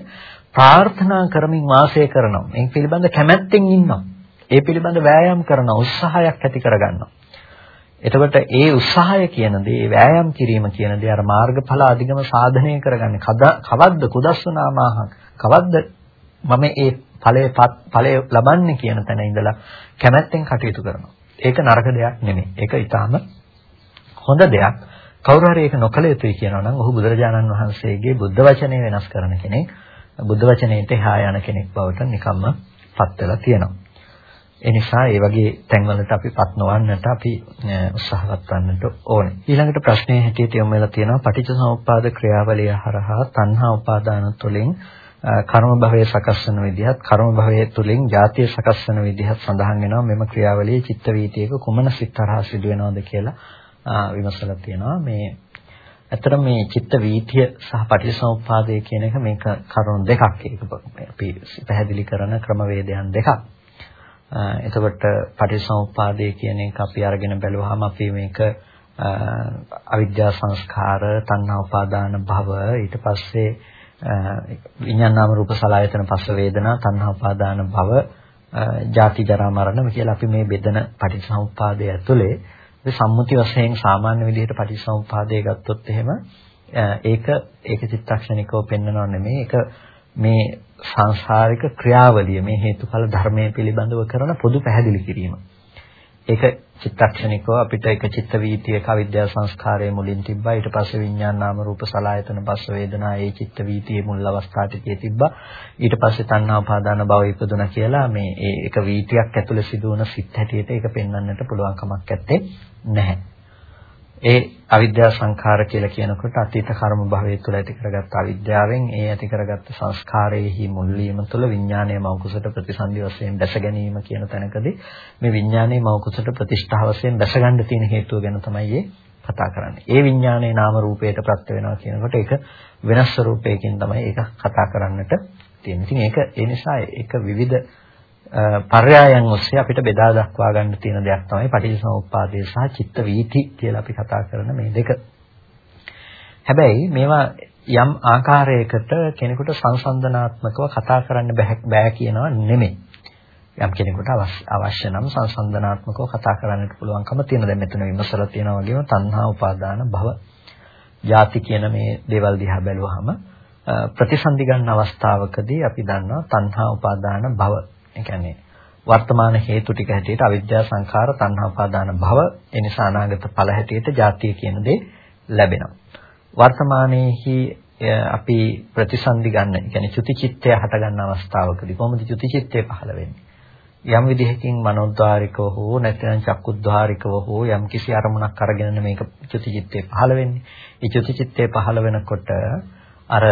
ප්‍රාර්ථනා කරමින් වාසය කරනවා. මේ පිළිබඳ කැමැත්තෙන් ඉන්නවා. ඒ පිළිබඳ වෑයම් කරන උත්සාහයක් ඇති කරගන්නවා. එතකොට ඒ උත්සාහය කියන දේ වෑයම් කිරීම කියන දේ අර මාර්ගඵල අධිගම සාධනය කරගන්නේ කවද්ද කුදස්සනාමාහං කවද්ද මම ඒ ඵලයේ ඵලය ලබන්නේ කියන තැන ඉඳලා කැමැත්තෙන් කටයුතු කරනවා. ඒක නරක දෙයක් නෙමෙයි. ඒක ඊටාම හොඳ දෙයක්. කවුරු හරි ඒක නොකළ යුතුයි කියනවා නම් ඔහු බුදුරජාණන් වහන්සේගේ බුද්ධ වචනේ වෙනස් කරන කෙනෙක්. බුද්ධ වචනේට එහා යන කෙනෙක් බවට නිකම්ම පත් වෙලා තියෙනවා. ඒ නිසා ඒ වගේ තැන්වලට අපි පත් නොවන්නට අපි උත්සාහවත් වන්නට ඕනේ. ඊළඟට ප්‍රශ්නයේ හැටියට යොමු වෙලා තියෙනවා පටිච්චසමුප්පාද ක්‍රියාවලිය හරහා තණ්හා උපාදාන තුළින් කර්ම භවයේ සකස් වෙන විදිහත් කර්ම භවයේ තුලින් ජාතිය සකස් වෙන විදිහත් සඳහන් වෙනවා. මෙම ක්‍රියාවලියේ චිත්ත වීතියක කුමන සිත් තරහා සිදු වෙනවද කියලා විමසලා තියෙනවා. මේ ඇත්තට මේ චිත්ත වීතිය සහ පටිච්චසමුප්පාදය කියන එක මේක කරුණු දෙකක්. ඒක අපි පැහැදිලි කරන ක්‍රමවේදයන් දෙකක්. එතකොට පටිච්චසමුප්පාදය කියන එක අපි අරගෙන බැලුවාම අපි මේක අවිද්‍යා සංස්කාර, තණ්හා උපාදාන භව ඊට පස්සේ විඥාන නාම රූප සලආයතන පස්ස වේදනා තණ්හා උපාදාන භව ජාති ජරා මරණ කියලා අපි මේ බෙදන පටිච්චසමුප්පාදය ඇතුලේ මේ සම්මුති වශයෙන් සාමාන්‍ය විදිහට පටිච්චසමුප්පාදය ගත්තොත් එහෙම ඒක ඒක චිත්තක්ෂණිකව පෙන්වනව නෙමෙයි. ඒක මේ සංසාරික ක්‍රියාවලිය මේ හේතුඵල ධර්මයේ පිළිබඳව කරන පොදු පැහැදිලි කිරීම. ඒක චිත්තක්ෂණිකව අපිට එක චිත්ත වීතියක අවිද්‍යා සංස්කාරයේ මුලින් තිබ්බා. ඊට පස්සේ විඥාන නාම රූප සලආයතන පස්ස වේදනා ඒ චිත්ත වීතියේ මුල් අවස්ථා ටිකේ තිබ්බා. ඊට පස්සේ තණ්හා උපාදාන භව ඉපදුනා කියලා මේ ඒ එක වීතියක් ඇතුළේ සිදුවන සිත් හැටියට ඒක පෙන්වන්නට පුළුවන් කමක් නැත්තේ නැහැ. ඒ අවිද්‍යා සංඛාර කියලා කියනකොට අතීත කර්ම භවයේ තුල ඇති කරගත්ත අවිද්‍යාවෙන් ඒ ඇති කරගත්ත සංස්කාරයේහි මුල් වීම තුළ විඥානයේ මෞකුසට ප්‍රතිසන්දි වශයෙන් දැස ගැනීම කියන තැනකදී මේ විඥානයේ මෞකුසට ප්‍රතිෂ්ඨා වශයෙන් දැස ගන්න තියෙන හේතුව ගැන තමයි කතා කරන්නේ. ඒ විඥානයේ නාම රූපයට ප්‍රත්‍ය වෙනවා කියනකොට ඒක වෙනස් ස්වරූපයකින් තමයි ඒක කතා කරන්නට තියෙන්නේ. ඉතින් ඒක ඒ නිසා ඒක විවිධ පර්යායන් ඔස්සේ අපිට බෙදා දක්වා ගන්න තියෙන දෙයක් තමයි පටිච්චසමුප්පාදය සහ චිත්ත වීති කියලා අපි කතා කරන මේ දෙක. හැබැයි මේවා යම් ආකාරයකට කෙනෙකුට සංසන්දනාත්මකව කතා කරන්න බෑ කියනවා නෙමෙයි. යම් කෙනෙකුට අවශ්‍ය නම් සංසන්දනාත්මකව කතා කරන්නට පුළුවන්කම තියෙන. දැන් මෙතන විමසලා තියෙනවා වගේම තණ්හා උපාදාන භව ಜಾති කියන මේ දේවල් දිහා බැලුවහම ප්‍රතිසන්දි ගන්න අවස්ථාවකදී අපි දන්නවා තණ්හා උපාදාන භව. ඒ කියන්නේ වර්තමාන හේතු ටික හැටියට අවිද්‍යා සංඛාර තණ්හා උපාදාන භව එනිසා අනාගත ඵල හැටියට ಜಾතිය කියන දේ ලැබෙනවා. වර්තමානයේහි අපි ප්‍රතිසන්දි ගන්න, ඒ කියන්නේ චුති චිත්තය හට ගන්න අවස්ථාවකදී කොහොමද චුති චිත්තය පහළ වෙන්නේ? යම් විදිහකින් මනෝද්වාරිකව හෝ නැත්නම් චක්කුද්වාරිකව හෝ යම් කිසි අරමුණක් අරගෙන මේක චුතිචිත්තේ පහළ වෙන්නේ. ඒ චුතිචිත්තේ පහළ වෙනකොට අර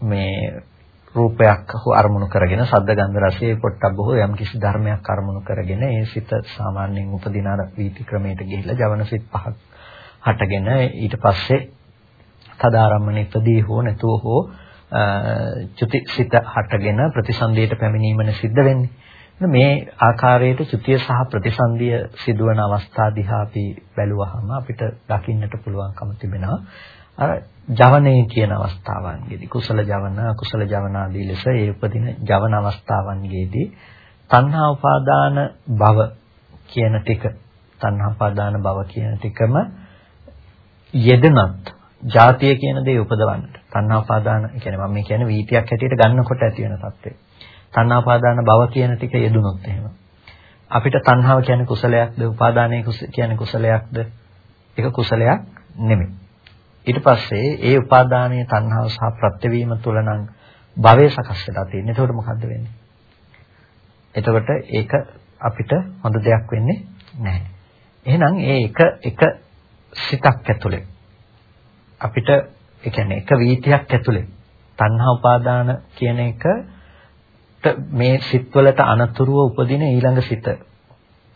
මේ රූපයක් හෝ අරමුණු කරගෙන සද්ද ගන්ධ රසයේ පොට්ටබ්බ හෝ යම් කිසි ධර්මයක් අරමුණු කරගෙන ඒ සිත සාමාන්‍යයෙන් උපදින අර වීති ක්‍රමයට ගිහිල්ලා ජවන සිත් පහක් හටගෙන ඊට පස්සේ තදාරම්මන ඉපදී හෝ නැතුව හෝ චුති සිත හටගෙන ප්‍රතිසන්දියට පැමිණීමන සිද්ධ වෙන්නේ. මේ ආකාරයට චුතිය සහ ප්‍රතිසන්දිය සිදුවන අවස්ථා දිහා අපි බැලුවහම අපිට දකින්නට පුළුවන්කම තිබෙනවා අර ජවනයේ කියන අවස්ථාවන්ගෙදී කුසල ජවන අකුසල ජවන ආදී ලෙස ඒ උපදින ජවන අවස්ථාවන්ගෙදී තණ්හා උපාදාන භව කියන ටික තණ්හා උපාදාන භව කියන ටිකම යෙදනත් ජාතිය කියන දේ උපදවන්නට තණ්හා උපාදාන කියන්නේ මම කියන්නේ වීතියක් හැටියට ගන්නකොට ඇති වෙන තත්ත්වය තණ්හාපාදාන භව කියන ටික යෙදුනොත් එහෙම. අපිට තණ්හාව කියන්නේ කුසලයක්ද, උපාදානය කියන්නේ කුසලයක්ද? ඒක කුසලයක් නෙමෙයි. ඊට පස්සේ ඒ උපාදානීය තණ්හාව සහ ප්‍රත්‍යවීම තුල නම් භවය සකස් වෙලා තියෙන්නේ. එතකොට මොකද්ද වෙන්නේ? එතකොට ඒක අපිට හොඳ දෙයක් වෙන්නේ නැහැ. එහෙනම් ඒ එක එක සිතක් ඇතුලේ අපිට ඒ කියන්නේ එක වීතියක් ඇතුලේ තණ්හා උපාදාන කියන එක මේ සිත්වලට අනතුරුව උපදින ඊළඟ සිත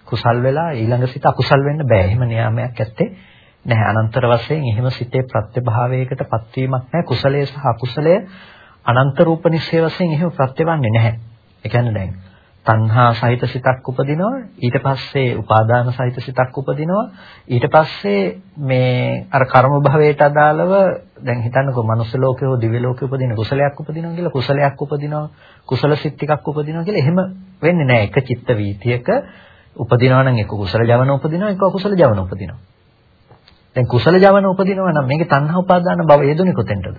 කුසල් වෙලා ඊළඟ සිත අකුසල් වෙන්න බෑ. එහෙම නියාමයක් ඇත්තේ නැහැ. අනන්තර වශයෙන් එහෙම සිතේ ප්‍රත්‍යභාවයකට පත්වීමක් නැහැ. කුසලයේ සහ අකුසලයේ අනන්ත රූප නිශ්චය වශයෙන් එහෙම ප්‍රත්‍යවන්නේ නැහැ. ඒ කියන්නේ දැන් තණ්හා සහිත සිතක් උපදිනවා ඊට පස්සේ උපාදාන සහිත සිතක් උපදිනවා ඊට පස්සේ මේ අර කර්ම භවයට අදාළව දැන් හිතන්නකෝ මනුස්ස ලෝකේ හෝ දිව්‍ය ලෝකේ උපදින කුසලයක් උපදිනවා කියලා කුසලයක් උපදිනවා කුසල සිත් ටිකක් උපදිනවා කියලා එහෙම වෙන්නේ නැහැ එක චිත්ත වීතියක උපදිනවා නම් එක කුසල ජවන උපදිනවා එක අකුසල ජවන උපදිනවා දැන් කුසල ජවන උපදිනවා නම් මේකේ තණ්හා උපාදාන භව යෙදුනේ කොතෙන්ටද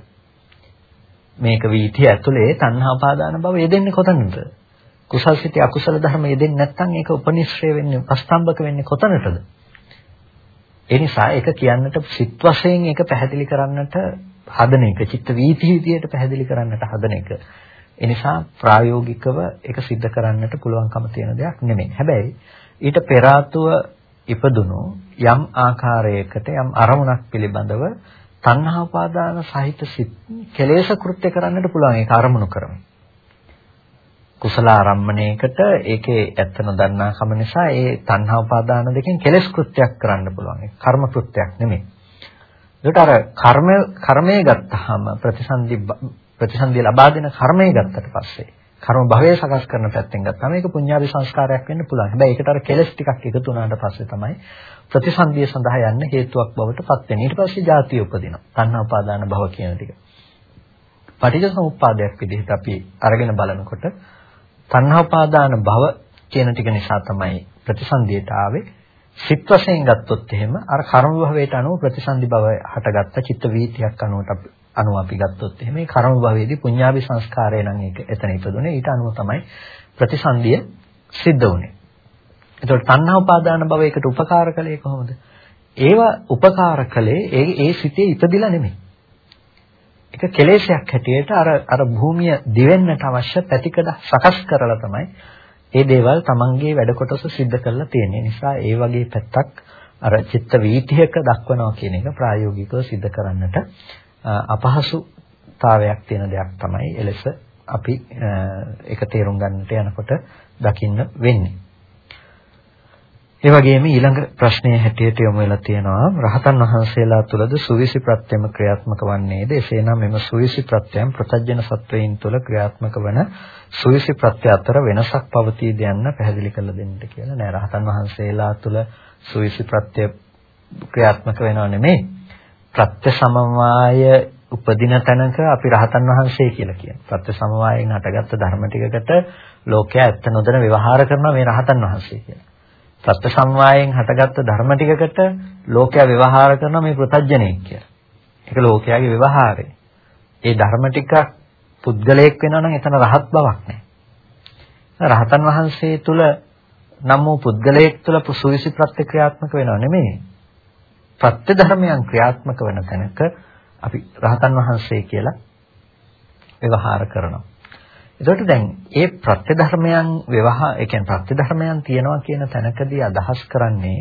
මේක වීතිය ඇතුලේ තණ්හා උපාදාන භව යෙදෙන්නේ කොතනද කුසල් සිතේ අකුසල ධර්ම යෙදෙන්නේ නැත්නම් ඒක උපනිශ්‍රය වෙන්නේ උපස්තම්භක වෙන්නේ කොතනටද? ඒ නිසා ඒක කියන්නට සිත් වශයෙන් ඒක පැහැදිලි කරන්නට හදන එක, චිත්ත වීති විදියට පැහැදිලි කරන්නට හදන එක. ඒ නිසා ප්‍රායෝගිකව ඒක सिद्ध කරන්නට පුළුවන්කම තියෙන දෙයක් නෙමෙයි. හැබැයි ඊට පෙර ඉපදුණු යම් ආකාරයකට යම් අරමුණක් පිළිබඳව තණ්හා උපාදාන සහිත සිත් කෙලෙස් කෘත්‍ය කරන්නට පුළුවන් ඒක අරමුණු කරමින්. කුසල ආරම්මණයකට ඒකේ ඇත්ත නොදන්නා කම නිසා ඒ තණ්හා උපාදාන දෙකෙන් කෙලස් කෘත්‍යයක් කරන්න පුළුවන්. ඒක කර්ම කෘත්‍යයක් නෙමෙයි. ඒකට අර කර්ම කර්මය ගත්තාම ප්‍රතිසන්දි ප්‍රතිසන්දිය ලබා දෙන කර්මය ගත්තට පස්සේ කර්ම භවය සකස් කරන පැත්තෙන් ගත්තාම ඒක පුඤ්ඤාවි සංස්කාරයක් වෙන්න පුළුවන්. හැබැයි ඒකට අර කෙලස් ටිකක් එකතු වුණාට පස්සේ තමයි ප්‍රතිසන්දිය සඳහා යන්න හේතුවක් බවට පත් වෙන්නේ. ඊට පස්සේ ජාතිය උපදිනවා. තණ්හා උපාදාන භව කියන ටික. පටිච්චසමුප්පාදයක් විදිහට අපි අරගෙන බලනකොට තණ්හා උපාදාන භව කියන ටික නිසා තමයි ප්‍රතිසන්දියට ආවේ. සිත් වශයෙන් ගත්තොත් එහෙම අර කර්ම භවයට අනුව ප්‍රතිසන්දි භව හටගත්ත චිත්ත වීතියක් අනුවට අනුව අපි ගත්තොත් එහෙම මේ කර්ම භවයේදී පුඤ්ඤාභි සංස්කාරය නම් ඒක එතන ඉපදුනේ ඊට අනුව තමයි ප්‍රතිසන්දිය සිද්ධ වුනේ. එතකොට තණ්හා උපාදාන භවයකට උපකාර කළේ කොහොමද? ඒවා උපකාර කළේ ඒ ඒ සිතේ ඉපදිලා නෙමෙයි. ඒක කෙලෙසයක් හැටියට අර අර භූමිය දිවෙන්නට අවශ්‍ය පැතිකඩ සකස් කරලා තමයි මේ දේවල් Tamanගේ වැඩ කොටස සිද්ධ කරලා තියෙන්නේ. නිසා ඒ වගේ පැත්තක් අර චිත්ත වීතියක දක්වනවා කියන එක ප්‍රායෝගිකව සිද්ධ කරන්නට අපහසුතාවයක් තියෙන දෙයක් තමයි එලෙස අපි ඒක තේරුම් ගන්නට යනකොට දකින්න වෙන්නේ. ඒ වගේම ඊළඟ ප්‍රශ්නය හැටියට යොමු වෙලා තියෙනවා. රහතන් වහන්සේලා තුලද සුවිසි ප්‍රත්‍යම ක්‍රියාත්මක වන්නේද? එසේනම් මෙම සුවිසි ප්‍රත්‍යයන් ප්‍රතජන සත්වයින් තුල ක්‍රියාත්මක වන සුවිසි ප්‍රත්‍ය අතර වෙනසක් පවතීද යන්න පැහැදිලි කරලා දෙන්න කියලා නෑ. රහතන් වහන්සේලා තුල සුවිසි ප්‍රත්‍ය ක්‍රියාත්මක වෙනව නෙමෙයි. ප්‍රත්‍ය සමவாய උපදින තැනක අපි රහතන් වහන්සේ කියලා කියනවා. ප්‍රත්‍ය සමவாயෙන් හටගත්ත ධර්ම ටිකකට ලෝකයා ඇත්ත නොදැන ව්‍යවහාර කරන මේ රහතන් වහන්සේ කියලා. ප්‍රත්‍ය සමவாயෙන් හටගත්ත ධර්ම ටිකකට ලෝකයා ව්‍යවහාර කරන මේ ප්‍රත්‍යජනෙක් කියලා. ඒක ලෝකයාගේ ව්‍යවහාරය. ඒ ධර්ම ටික පුද්ගලයෙක් වෙනවා නම් එතන රහත් බවක් නැහැ. රහතන් වහන්සේ තුල නම් වූ පුද්ගලයෙක් තුළ සුවිසි ප්‍රත්‍ය ක්‍රියාත්මක වෙනව නෙමෙයි. ප්‍රත්‍ය ධර්මයන් ක්‍රියාත්මක වෙන තැනක අපි රහතන් වහන්සේ කියලා ව්‍යවහාර කරනවා. එතකොට දැන් ඒ ප්‍රත්‍ය ධර්මයන් ව්‍යවහා ඒ කියන්නේ ප්‍රත්‍ය ධර්මයන් තියනවා කියන තැනකදී අදහස් කරන්නේ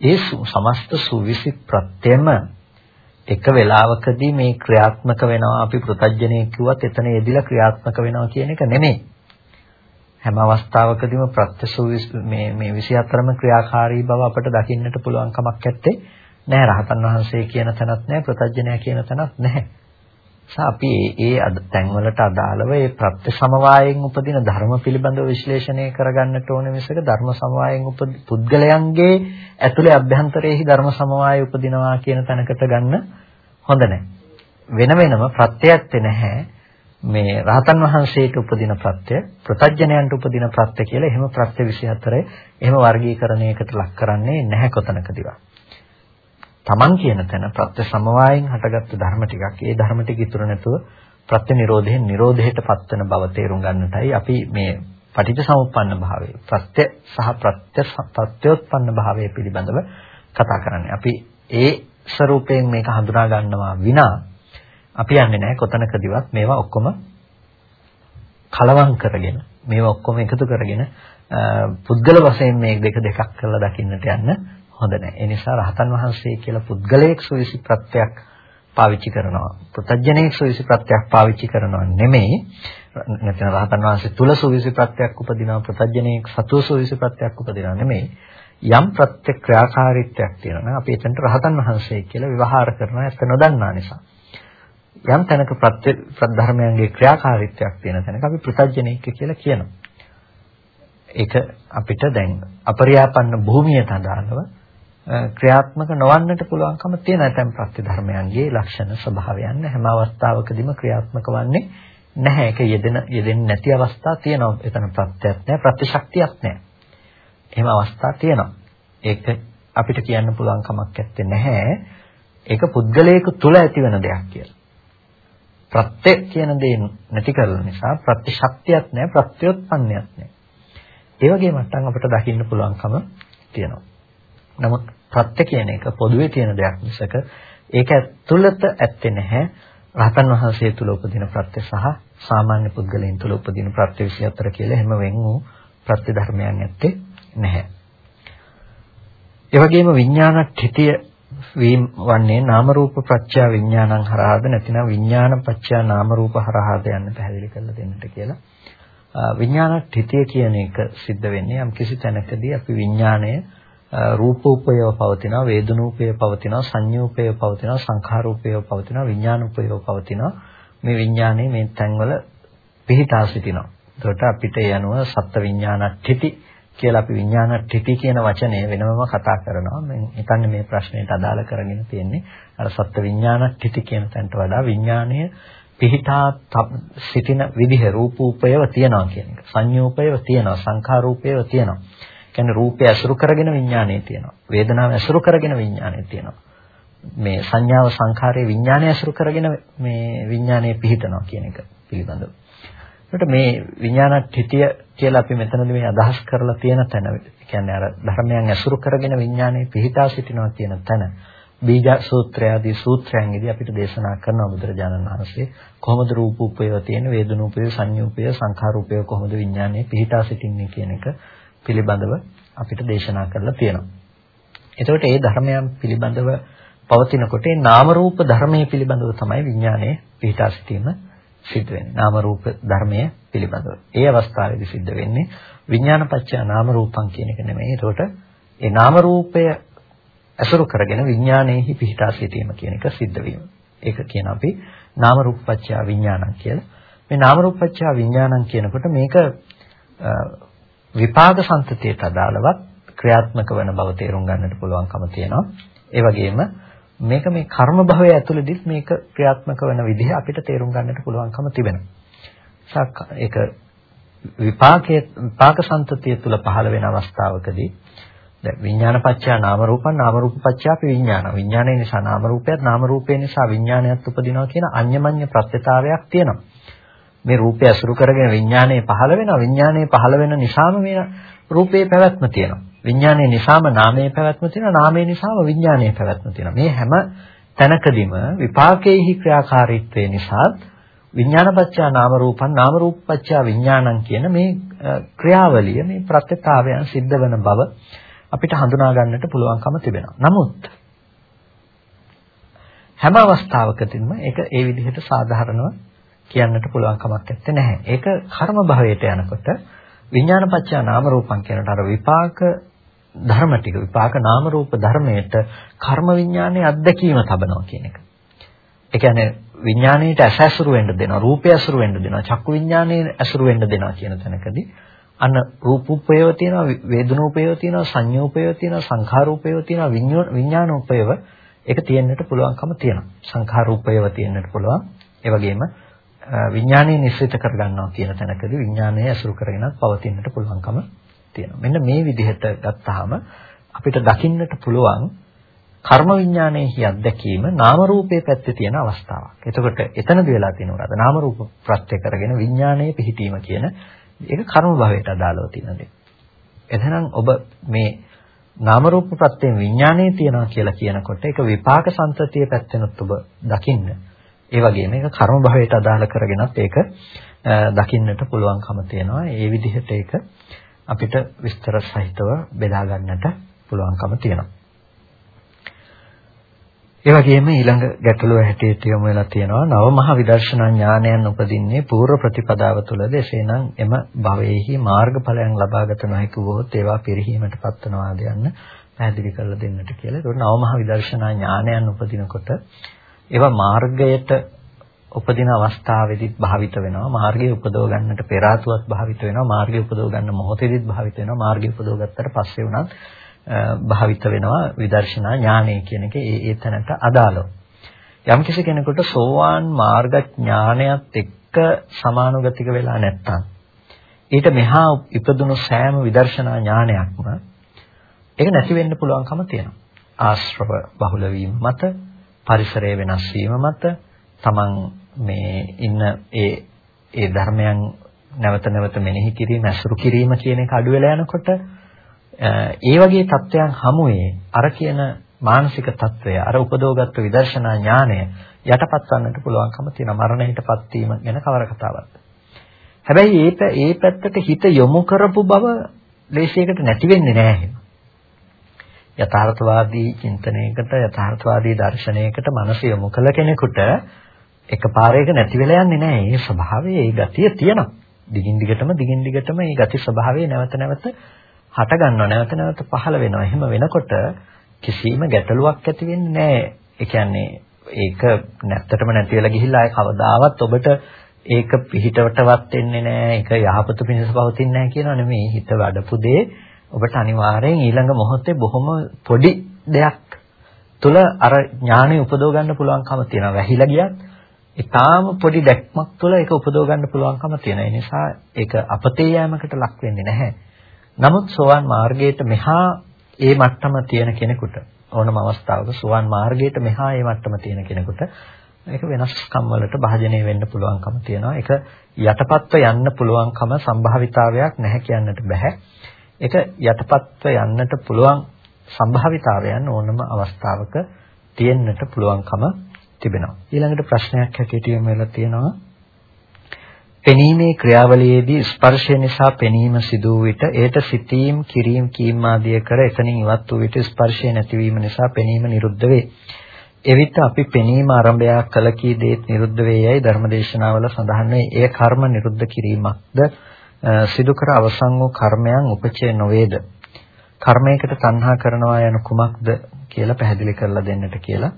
ඒ සමස්ත සුවිසි ප්‍රත්‍යම එක වෙලාවකදී මේ ක්‍රියාත්මක වෙනවා අපි පෘතජ්ජනේ කිව්වත් එතන යෙදිලා ක්‍රියාත්මක වෙනවා කියන එක නෙමෙයි. හැම අවස්ථාවකදීම ප්‍රත්‍ය මේ මේ 24ම ක්‍රියාකාරී බව අපට දකින්නට පුළුවන් කමක් නැත්තේ. නෑ රහතන් වහන්සේ කියන තැනක් නෑ ප්‍රත්‍යඥය කියන තැනක් නැහැ. අපි ඒ තැන්වලට අදාළව ඒ ප්‍රත්‍ය සමவாயයෙන් උපදින ධර්ම පිළිබඳව විශ්ලේෂණය කරගන්නට ඕනේ මිසක ධර්ම සමவாயයෙන් උපද පුද්ගලයන්ගේ ඇතුලේ අභ්‍යන්තරයේහි ධර්ම සමவாய උපදිනවා කියන තැනකට ගන්න හොඳ නැහැ. වෙන වෙනම ප්‍රත්‍යයත් නැහැ. මේ රහතන් වහන්සේට උපදින ප්‍රත්‍ය ප්‍රත්‍යඥයන්ට උපදින ප්‍රත්‍ය කියලා එහෙම ප්‍රත්‍ය 24 එහෙම වර්ගීකරණයකට ලක් කරන්නේ නැහැ කොතනකදීවත්. Taman කියන තැන ප්‍රත්‍ය සමவாயෙන් හටගත්තු ධර්ම ටිකක් ඒ ධර්ම ටික ඉතුරු නැතුව ප්‍රත්‍ය නිරෝධයෙන් නිරෝධයට පත්වන බව තේරුම් ගන්නටයි අපි මේ පටිච්චසමුප්පන්න භාවය ප්‍රත්‍ය සහ ප්‍රත්‍ය ප්‍රත්‍යෝත්පන්න භාවය පිළිබඳව කතා කරන්නේ. අපි ඒ ස්වરૂපයෙන් මේක හඳුනා ගන්නවා විනා අපි යන්නේ නැහැ කොතනකදවත් මේවා ඔක්කොම කලවම් කරගෙන මේවා ඔක්කොම එකතු කරගෙන පුද්ගල වශයෙන් මේ දෙක දෙකක් කරලා දකින්නට යන්න හොඳ නැහැ. ඒ නිසා රහතන් වහන්සේ කියලා පුද්ගලයෙක් සුවිසි ප්‍රත්‍යක් පාවිච්චි කරනවා. පුතඥයෙක් සුවිසි ප්‍රත්‍යක් පාවිච්චි කරනවා නෙමෙයි. නැත්නම් රහතන් වහන්සේ තුල සුවිසි ප්‍රත්‍යක් උපදිනවා පුතඥයෙක් සතුව සුවිසි ප්‍රත්‍යක් උපදිනවා නෙමෙයි. යම් ප්‍රත්‍ය ක්‍රියාකාරීත්වයක් තියෙනවා අපි එතනට රහතන් වහන්සේ කියලා විවහාර කරනවා ඒක නොදන්නා නිසා. යම් තැනක ප්‍රත්‍ය ප්‍රධර්මයන්ගේ ක්‍රියාකාරීත්වයක් තියෙන තැනක අපි පුතඥයෙක් කියලා කියනවා. ඒක අපිට දැන් අපරියාපන්න භූමියට අදාළව ක්‍රියාත්මක නොවන්නට පුළුවන්කම තියෙන ඇතැම් ප්‍රත්‍ය ධර්මයන්ගේ ලක්ෂණ ස්වභාවයන් හැම අවස්ථාවකදීම ක්‍රියාත්මක වන්නේ නැහැ. ඒක යෙදෙන යෙදෙන්නේ නැති අවස්ථා තියෙනවා. එතන ප්‍රත්‍යක් නැහැ, ප්‍රතිශක්තියක් නැහැ. එහෙම අවස්ථා තියෙනවා. ඒක අපිට කියන්න පුළුවන් කමක් නැත්තේ නැහැ. ඒක පුද්ගලයෙකු තුල ඇතිවන දෙයක් කියලා. ප්‍රත්‍ය කියන දේ නැති කරන නිසා ප්‍රතිශක්තියක් නැහැ, ප්‍රත්‍යෝත්පන්නයක් නැහැ. ඒ වගේ මට්ටම් අපිට දකින්න පුළුවන්කම තියෙනවා. නමුත් ප්‍රත්‍ය කියන එක පොදුවේ තියෙන දෙයක් මිසක ඒක ඇතුළත ඇත්තේ නැහැ. රහතන් වහන්සේ තුල උපදින ප්‍රත්‍ය සහ සාමාන්‍ය පුද්ගලයන් තුල උපදින ප්‍රත්‍ය 24 කියලා එහෙම වෙන් වූ ප්‍රත්‍ය ධර්මයන් ඇත්තේ නැහැ. ඒ වගේම විඥානට්ඨිතිය වීම වන්නේ නාම රූප ප්‍රත්‍ය විඥානං හරහාද නැතිනම් විඥාන පත්‍ය නාම රූප හරහාද යන්න පැහැදිලි කරලා දෙන්නට කියලා. විඥානට්ඨිතිය කියන එක සිද්ධ වෙන්නේ යම් කිසි තැනකදී අපි විඥාණය රූපෝපයව පවතිනවා වේදනෝපයව පවතිනවා සංඤෝපයව පවතිනවා සංඛාරෝපයව පවතිනවා විඥානෝපයව පවතිනවා මේ විඥානයේ මේ තැන්වල පිහිටා සිටිනවා. එතකොට අපිට ඒ අනුව සත්ත්ව විඥානට්ඨිති කියලා අපි විඥානට්ඨිති කියන වචනය වෙනමම කතා කරනවා. මම හිතන්නේ මේ ප්‍රශ්නෙට අදාළ කරගෙන තියෙන්නේ අර සත්ත්ව විඥානට්ඨිති කියන තැනට වඩා විඥානය පිහිටා සිටින විදිහ රූපෝපයව තියනවා කියන එක. සංඤෝපයව තියනවා සංඛාරෝපයව තියනවා. කියන්නේ රූපය ඇසුරු කරගෙන විඥානය තියෙනවා. වේදනාව ඇසුරු කරගෙන විඥානය තියෙනවා. මේ සංඥාව සංඛාරයේ විඥානය ඇසුරු කරගෙන මේ විඥානය පිහිටනවා කියන එක පිළිබඳව. ඒකට මේ විඥානට්ඨිතිය කියලා අපි මෙතනදී මේ අදහස් කරලා තියෙන තැන කියන්නේ අර ධර්මයන් ඇසුරු කරගෙන විඥානය පිහිටා සිටිනවා කියන තැන බීජ සූත්‍රය ආදී සූත්‍රයන්ගෙදී අපිට දේශනා කරන බුදුරජාණන් වහන්සේ කොහොමද රූපූපය තියෙන වේදනූපය සංඤූපය සංඛාරූපය කොහොමද විඥානයේ පිහිටා සිටින්නේ කියන එක පිළිබඳව අපිට දේශනා කරලා තියෙනවා. එතකොට මේ ධර්මයන් පිළිබඳව පවතිනකොට ඒ නාම රූප ධර්මයේ පිළිබඳව තමයි විඥානයේ පිහිටා සිටීම සිද්ධ වෙන්නේ. නාම රූප ධර්මයේ පිළිබඳව. ඒ අවස්ථාවේදී සිද්ධ වෙන්නේ විඥානපච්චය නාම රූපං කියන එක නෙමෙයි. එතකොට ඒ නාම රූපය අසුරු කරගෙන විඥානයේහි පිහිටා සිටීම කියන එක සිද්ධ වීම. ඒක කියන අපි නාම රූපපච්චය විඥානං කියලා. මේ නාම රූපපච්චය විඥානං කියනකොට මේක විපාක සංතතියට අදාළවත් ක්‍රියාත්මක වෙන බව තේරුම් ගන්නට පුළුවන්කම තියෙනවා. ඒ වගේම මේක මේ කර්ම භවය ඇතුළතදී මේක ක්‍රියාත්මක වෙන විදිහ අපිට තේරුම් ගන්නට පුළුවන්කම තිබෙනවා. ඒක විපාකයේ විපාක සංතතිය තුළ පහළ වෙන අවස්ථාවකදී දැන් විඥානපච්චය නාම රූපං නාම රූපපච්චය අපි විඥාන. විඥානය නිසා නාම රූපයත් නාම රූපය නිසා විඥානයත් උපදිනවා කියන අන්‍යමඤ්ඤ ප්‍රත්‍යතාවයක් තියෙනවා. මේ රූපය අසුරු කරගෙන විඥානය පහළ වෙනවා. විඥානය පහළ වෙන නිසාම මේ රූපේ පැවැත්ම තියෙනවා. විඥානය නිසාම නාමයේ පැවැත්ම තියෙනවා. නාමයේ නිසාම විඥානයේ පැවැත්ම තියෙනවා. මේ හැම තැනකදීම විපාකයේහි ක්‍රියාකාරීත්වය නිසා විඥානපච්චය නාම රූපං නාම රූපපච්චය විඥානං කියන මේ ක්‍රියාවලිය මේ ප්‍රත්‍යතාවයන් සිද්ධ වෙන බව අපිට හඳුනා ගන්නට පුළුවන්කම තිබෙනවා. නමුත් හැම අවස්ථාවකදීම ඒක ඒ විදිහට සාධාරණව කියන්නට පුළුවන් කමක් නැහැ. ඒක කර්ම භවයට යනකොට විඥානපච්චය නාම රූපං කියනට අර විපාක ධර්ම ටික විපාක නාම රූප ධර්මයට කර්ම විඥානයේ අත්දැකීම තබනවා කියන එක. ඒ කියන්නේ විඥාණයට ඇස ඇසුරු වෙන්න දෙනවා, රූපය ඇසුරු වෙන්න දෙනවා, චක්කු විඥාණය ඇසුරු වෙන්න දෙනවා කියන තැනකදී අන්න රූපූපයව තියෙනවා, වේදනූපයව තියෙනවා, සංඤූපයව තියෙනවා, සංඛාරූපයව තියෙනවා, විඥානූපයව ඒක තියෙන්නට පුළුවන්කම තියෙනවා. සංඛාරූපයව තියෙන්නට පුළුවන්. ඒ වගේම විඥානය නිශ්චිත කරගන්නවා කියන තැනකදී විඥානය ඇසුරු කරගෙනත් පවතින්නට පුළුවන්කම තියෙනවා. මෙන්න මේ විදිහට ගත්තාම අපිට දකින්නට පුළුවන් කර්ම විඥානයේ අත්දැකීම නාම රූපයේ පැත්තේ තියෙන අවස්ථාවක්. එතකොට එතනදී වෙලා තියෙන මොකද? නාම රූප ප්‍රත්‍ය කරගෙන විඥානයේ පිහිටීම කියන ඒක කර්ම භවයට අදාළව තියෙන දේ. එතනම් ඔබ මේ නාම රූප ප්‍රත්‍යයෙන් විඥානයේ තියනවා කියලා කියනකොට ඒක විපාක සංතතිය පැත්තෙනුත් ඔබ දකින්න. ඒ වගේම ඒක කර්ම භවයට අදාළ කරගෙනත් ඒක දකින්නට පුළුවන්කම තියෙනවා. ඒ විදිහට ඒක අපිට විස්තර සහිතව බෙදා ගන්නට පුළුවන්කම තියෙනවා. ඒ වගේම ඊළඟ ගැටලුව හැටියට යොමු වෙලා තියෙනවා නව මහ විදර්ශනා ඥානයන් උපදින්නේ పూర్ව ප්‍රතිපදාව තුළද එසේනම් එම භවයේහි මාර්ගඵලයන් ලබාගත නොහැකි වුවහොත් ඒවා පිරිහීමට පත්වනවාද යන්න පැහැදිලි කරලා දෙන්නට කියලා. ඒකට නව මහ විදර්ශනා ඥානයන් උපදිනකොට ඒවා මාර්ගයට උපදින අවස්ථාවේදීත් භාවිත වෙනවා මාර්ගය උපදව ගන්නට පෙර ආතුවත් භාවිත වෙනවා මාර්ගය උපදව ගන්න මොහොතේදීත් භාවිත වෙනවා මාර්ගය උපදව ගත්තට පස්සේ වුණත් භාවිත වෙනවා විදර්ශනා ඥානය කියන එක ඒ ඒ තැනට අදාළව. යම් කෙනෙකුට සෝවාන් මාර්ග ඥානයත් එක්ක සමානුගතික වෙලා නැත්තම් ඊට මෙහා ඉපදුණු සෑම විදර්ශනා ඥානයක්ම ඒක නැති වෙන්න පුළුවන්කම තියෙනවා. ආශ්‍රව බහුල වීම මත, පරිසරය වෙනස් වීම මත, තමන් මේ ඉන්න ඒ ඒ ධර්මයන් නැවත නැවත මෙනෙහි කිරීම, අසුරු කිරීම කියන එක අඩු වෙලා යනකොට ඒ වගේ தත්වයන් හමුවේ අර කියන මානසික தත්වය අර උපදෝගත්තු විදර්ශනා ඥානය යටපත් වන්නට පුළුවන්කම තියෙන මරණයටපත් වීම ගැන කවර කතාවක්ද? හැබැයි ඒක ඒ පැත්තට හිත යොමු කරපු බව ලේසියකට නැති වෙන්නේ නැහැ. යථාර්ථවාදී චින්තනයකට යථාර්ථවාදී දර්ශනයකට මනස යොමු කළ කෙනෙකුට එකපාරයක නැති වෙලා යන්නේ නැහැ. ඒ ස්වභාවය, ඒ ගතිය තියෙනවා. දිගින් දිගටම දිගින් දිගටම මේ ගති ස්වභාවය නැවත නැවත හට ගන්නව නැවත නැවත පහළ වෙනවා. එහෙම වෙනකොට කිසිම ගැටලුවක් ඇති වෙන්නේ නැහැ. ඒ කියන්නේ ඒක නැත්තටම නැති වෙලා ගිහිල්ලා ආය කවදාවත් ඔබට ඒක පිහිටවටවත් වෙන්නේ නැහැ. ඒක යහපත පිණිස පවතින්නේ නැහැ කියනවා නෙමෙයි. හිත වඩපු දේ ඔබට අනිවාර්යෙන් ඊළඟ මොහොතේ බොහොම පොඩි දෙයක් තුල අර ඥානෙ උපදව ගන්න පුළුවන්කම තියෙනවා. වැහිලා ගියත් ඊටාම පොඩි දැක්මක් තුළ ඒක උපදව ගන්න පුළුවන්කම තියෙන. ඒ නිසා ඒක අපතේ යෑමකට ලක් වෙන්නේ නැහැ. නමුත් සෝවාන් මාර්ගයට මෙහා ඒ මට්ටම තියෙන කෙනෙකුට ඕනම අවස්ථාවක සෝවාන් මාර්ගයට මෙහා ඒ මට්ටම තියෙන කෙනෙකුට ඒක වෙනස්කම් වලට භාජනය වෙන්න පුළුවන්කම තියෙනවා. ඒක යටපත්ව යන්න පුළුවන්කම සම්භාවිතාවයක් නැහැ කියන්නට බෑ. ඒක යටපත්ව යන්නට පුළුවන් සම්භාවිතාවයන් ඕනම අවස්ථාවක තියෙන්නට පුළුවන්කම තිබෙනවා. ඊළඟට ප්‍රශ්නයක් හැටියට යොමු වෙලා තියෙනවා පෙනීමේ ක්‍රියාවලියේදී ස්පර්ශය නිසා පෙනීම සිදු වූ විට ඒට සිතීම් කිරීම කීම් ආදිය කර එතනින් ඉවත් වූ විට ස්පර්ශය නැතිවීම නිසා පෙනීම නිරුද්ධ වේ. එවිට අපි පෙනීම ආරම්භය කළ කී දේත් නිරුද්ධ වේයයි ධර්මදේශනාවල සඳහන් වේ. එය කර්ම නිරුද්ධ කිරීමක්ද සිදු කර අවසන් වූ කර්මයන් උපචය නොවේද? කර්මයකට තණ්හා කරනවා යන කුමක්ද කියලා පැහැදිලි කරලා දෙන්නට කියලා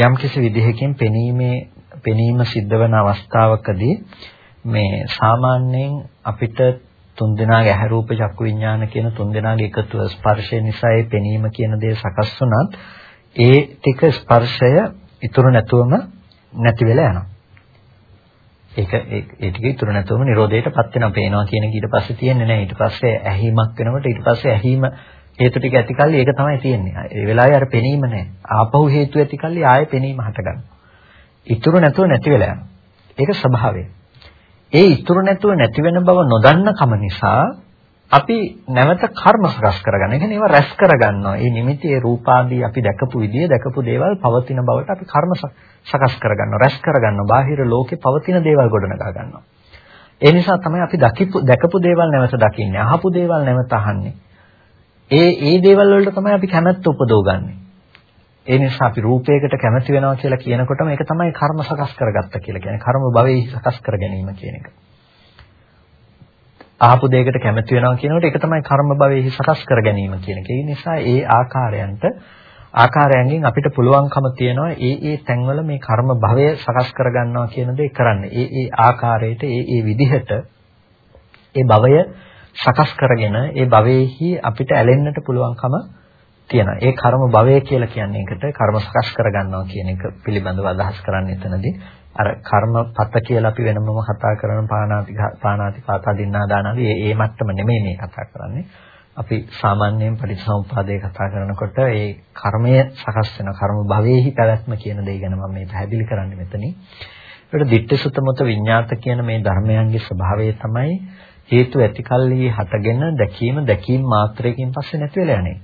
යම්කිසි විදිහකින් පෙනීමේ පෙනීම සිද්ධ වෙන අවස්ථාවකදී මේ සාමාන්‍යයෙන් අපිට තුන් දෙනාගේ ඇහැ රූප චක්කු විඥාන කියන තුන් දෙනාගේ එකතුව ස්පර්ශය නිසා ඒ පෙනීම කියන දේ සකස් වුණත් ඒ ටික ස්පර්ශය ඉතුරු නැතුවම නැති වෙලා යනවා. ඒක ඒ ටික ඉතුරු නැතුවම Nirodheටපත් වෙනවා. පේනවා කියන එක ඊට පස්සේ තියෙන්නේ නැහැ. ඊට පස්සේ ඇහිමක් වෙනකොට ඊට පස්සේ ඇහිම හේතු ටික ඇති කල්ලි ඒක තමයි තියෙන්නේ. ඒ වෙලාවේ අර පෙනීම නැහැ. ආපහු හේතු ඇති කල්ලි ආයෙ පෙනීම හටගන්නවා. ඉතුරු නැතුව නැති වෙලා යනවා. ඒක ස්වභාවය. ඒ ඉතුරු නැතුව නැති වෙන බව නොදන්න කම නිසා අපි නැවත කර්ම සකස් කරගන්න. ඒ කියන්නේ ඒවා රැස් කරගන්නවා. මේ නිමිති ඒ රූපාදී අපි දැකපු විදිය දැකපු දේවල් පවතින බවට අපි කර්ම සකස් කරගන්නවා. රැස් කරගන්නවා. බාහිර ලෝකේ පවතින දේවල් ගොඩනගා ගන්නවා. ඒ නිසා තමයි අපි දකිපු දැකපු දේවල් නැවත දකින්නේ. අහපු දේවල් නැවත අහන්නේ. ඒ ඒ දේවල් වලට තමයි අපි කැමැත්ත උපදවගන්නේ. ඒ නිසා අපි රූපයකට කැමති වෙනවා කියලා කියනකොටම ඒක තමයි කර්ම සකස් කරගත්ත කියලා කියන්නේ. කර්ම භවයේ සකස් කර ගැනීම කියන එක. ආපු දෙයකට කැමති වෙනවා කියනකොට ඒක තමයි කර්ම භවයේ සකස් කර ගැනීම කියන එක. ඒ නිසා ඒ ආකාරයන්ට ආකාරයන්ගෙන් අපිට පුළුවන්කම තියෙනවා ඒ ඒ තැන්වල මේ කර්ම භවය සකස් කරගන්නවා කියන දේ කරන්න. ඒ ඒ ආකාරයට ඒ ඒ විදිහට ඒ භවය සකස් කරගෙන ඒ භවයේහි අපිට ඇලෙන්නට පුළුවන්කම තියෙනවා. ඒ කර්ම භවය කියලා කියන්නේ ඒකට කර්ම සකස් කරගන්නවා කියන එක පිළිබඳව අදහස් කරන්නේ එතනදී. අර කර්මපත කියලා අපි වෙනමම කතා කරන පානාති පානාති පාතා දින්නා දානාදී ඒ ඒ මට්ටම නෙමෙයි මේ කතා කරන්නේ. අපි සාමාන්‍යයෙන් පටිච්චසමුප්පාදේ කතා කරනකොට ඒ කර්මය සකස් වෙන කර්ම භවයේහි පැවැත්ම කියන දේ ගැන මම මේ පැහැදිලි කරන්නේ මෙතනින්. ඒකට ditthසුතමත විඤ්ඤාත කියන මේ ධර්මයන්ගේ ස්වභාවය තමයි හේතු ඇතිකල්හි හටගෙන දැකීම දැකීම මාත්‍රයකින් පස්සේ නැති වෙලා යන්නේ.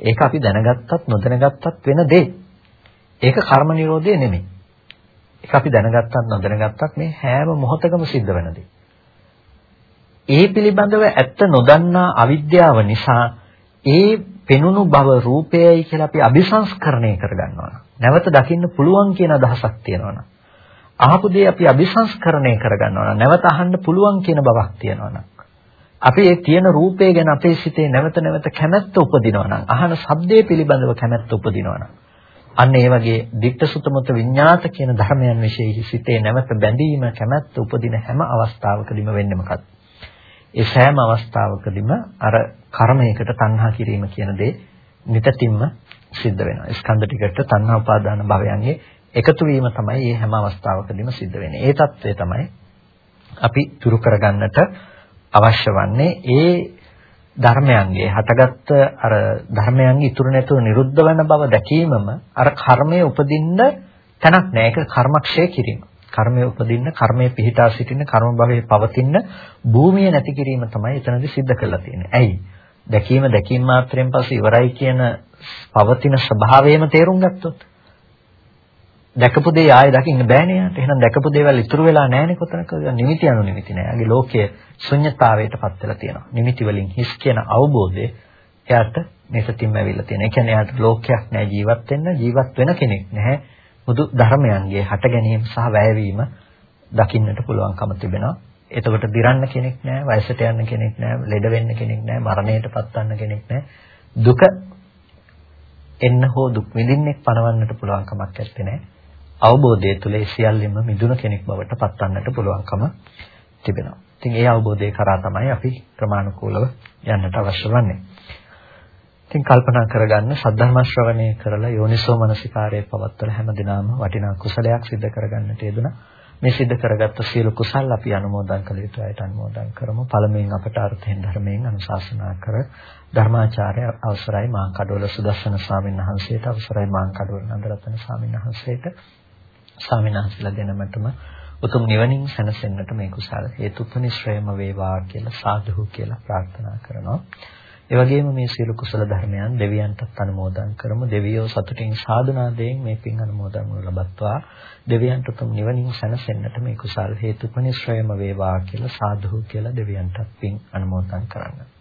ඒක අපි දැනගත්තත් නොදැනගත්තත් වෙන දේ. ඒක කර්ම නිරෝධය නෙමෙයි. ඒක අපි දැනගත්තත් නොදැනගත්තත් මේ හැම මොහොතකම සිද්ධ වෙන දේ. ඒ පිළිබඳව ඇත්ත නොදන්නා අවිද්‍යාව නිසා ඒ පෙනුණු බව රූපයයි කියලා අපි අபிසංස්කරණය කරගන්නවා. නැවත දකින්න පුළුවන් කියන අදහසක් තියෙනවා. අහපු දේ අපි අபிසංස්කරණය කරගන්නවා. නැවත අහන්න පුළුවන් කියන බවක් තියෙනවා. අපි ඒ තියෙන රූපය ගැන අපේ සිතේ නැවත නැවත කැමැත්ත උපදිනවා නම් අහන ශබ්දයේ පිළිබඳව කැමැත්ත උපදිනවා නම් අන්න ඒ වගේ ditta sutamuta විඤ්ඤාත කියන ධර්මයන් વિશેයි සිතේ නැවත බැඳීම කැමැත්ත උපදින හැම අවස්ථාවකදීම වෙන්නේ මොකක්ද? ඒ සෑම අවස්ථාවකදීම අර කර්මයකට තණ්හා කිරීම කියන දේ නිතතිම්ම සිද්ධ වෙනවා. ස්කන්ධ ටිකට තණ්හා උපාදාන භවයන්ගේ එකතු වීම තමයි මේ හැම අවස්ථාවකදීම සිද්ධ වෙන්නේ. ඒ తත්වය තමයි අපි තුරු කරගන්නට අවශ්‍ය වන්නේ. ඒ ධර්මයන්ගේ හටගත්ත අර ධර්මයන්ගේ ඉතුරු නැතුව නිරුද්ධ වෙන බව දැකීමම අර කර්මය උපදින්න තැනක් නෑ ඒක කර්මක්ෂය කිරීම. කර්මය උපදින්න කර්මය පිහිටා සිටින්න කර්ම භවයේ පවතින භූමිය නැති කිරීම තමයි එතනදි සිද්ධ කරලා තියෙන්නේ. ඇයි? දැකීම දැකීම මාත්‍රයෙන් පස්සේ ඉවරයි කියන පවතින ස්වභාවයම තේරුම් ගත්තොත් දැකපු දේ ආයෙ දකින්න බෑනේ යාට. එහෙනම් දැකපු දේවල් ඉතුරු වෙලා නැහැනේ කොතනක. නිමිති අනු නිමිති නෑ. යාගේ ලෝකයේ ශුන්්‍යතාවයටපත් වෙලා තියෙනවා. නිමිති වලින් හිස් කියන අවබෝධය එයාට මෙතතින්ම ඇවිල්ලා තියෙනවා. ඒ කියන්නේ එයාට ලෝකයක් නෑ ජීවත් වෙන්න, ජීවත් වෙන කෙනෙක් නැහැ. බුදු ධර්මයන්ගේ හට ගැනීම සහ වැයවීම දකින්නට පුළුවන්කම තිබෙනවා. එතකොට දිරන්න කෙනෙක් නැහැ, වයසට යන්න කෙනෙක් නැහැ, ලෙඩ වෙන්න කෙනෙක් නැහැ, මරණයටපත් වන්න කෙනෙක් නැහැ. දුක එන්න හෝ දුක් විඳින්නෙක් පණවන්නට පුළුවන් කමක් නැත්තේ අවබෝධය තුළ ඒ සියල්ලෙම මිදුණ කෙනෙක් බවට පත්වන්නට පුළුවන්කම තිබෙනවා. ඉතින් ඒ අවබෝධය කරා තමයි අපි ක්‍රමානුකූලව යන්නට අවශ්‍ය වන්නේ. ඉතින් කල්පනා කරගන්න සද්ධර්ම ශ්‍රවණය කරලා යෝනිසෝ මනසිකාරයේ පවත්වල හැමදිනම වටිනා කුසලයක් සිද්ධ කරගන්නට යෙදුණා. මේ සිද්ධ කරගත්ත සියලු කුසල් අපි අනුමෝදන් කළ යුතු අයට අනුමෝදන් කරමු. පළමුවෙන් අපට අර්ථයෙන් ධර්මයෙන් අනුශාසනා කර ධර්මාචාර්ය අවසරයි මාංකඩවල සුදස්සන ස්වාමීන් වහන්සේට අවසරයි මාංකඩවල නන්දරත්න ස්වාමීන් වහන්සේට ස්වාමීන් වහන්සේලා දෙනමතම උතුම් නිවනින් සැනසෙන්නට මේ කුසල හේතුපනිශ්‍රයම වේවා කියලා සාදු කියලා ප්‍රාර්ථනා කරනවා. ඒ වගේම මේ සියලු කුසල ධර්මයන් දෙවියන්ටත් අනුමෝදන් කරමු. දෙවියෝ සතුටින් සාදුනාදයෙන් මේ පින් අනුමෝදන් වනු ලබත්වා. දෙවියන්ට උතුම් නිවනින් සැනසෙන්නට මේ කුසල හේතුපනිශ්‍රයම වේවා කියලා සාදු කියලා දෙවියන්ටත් පින් අනුමෝදන් කරන්න.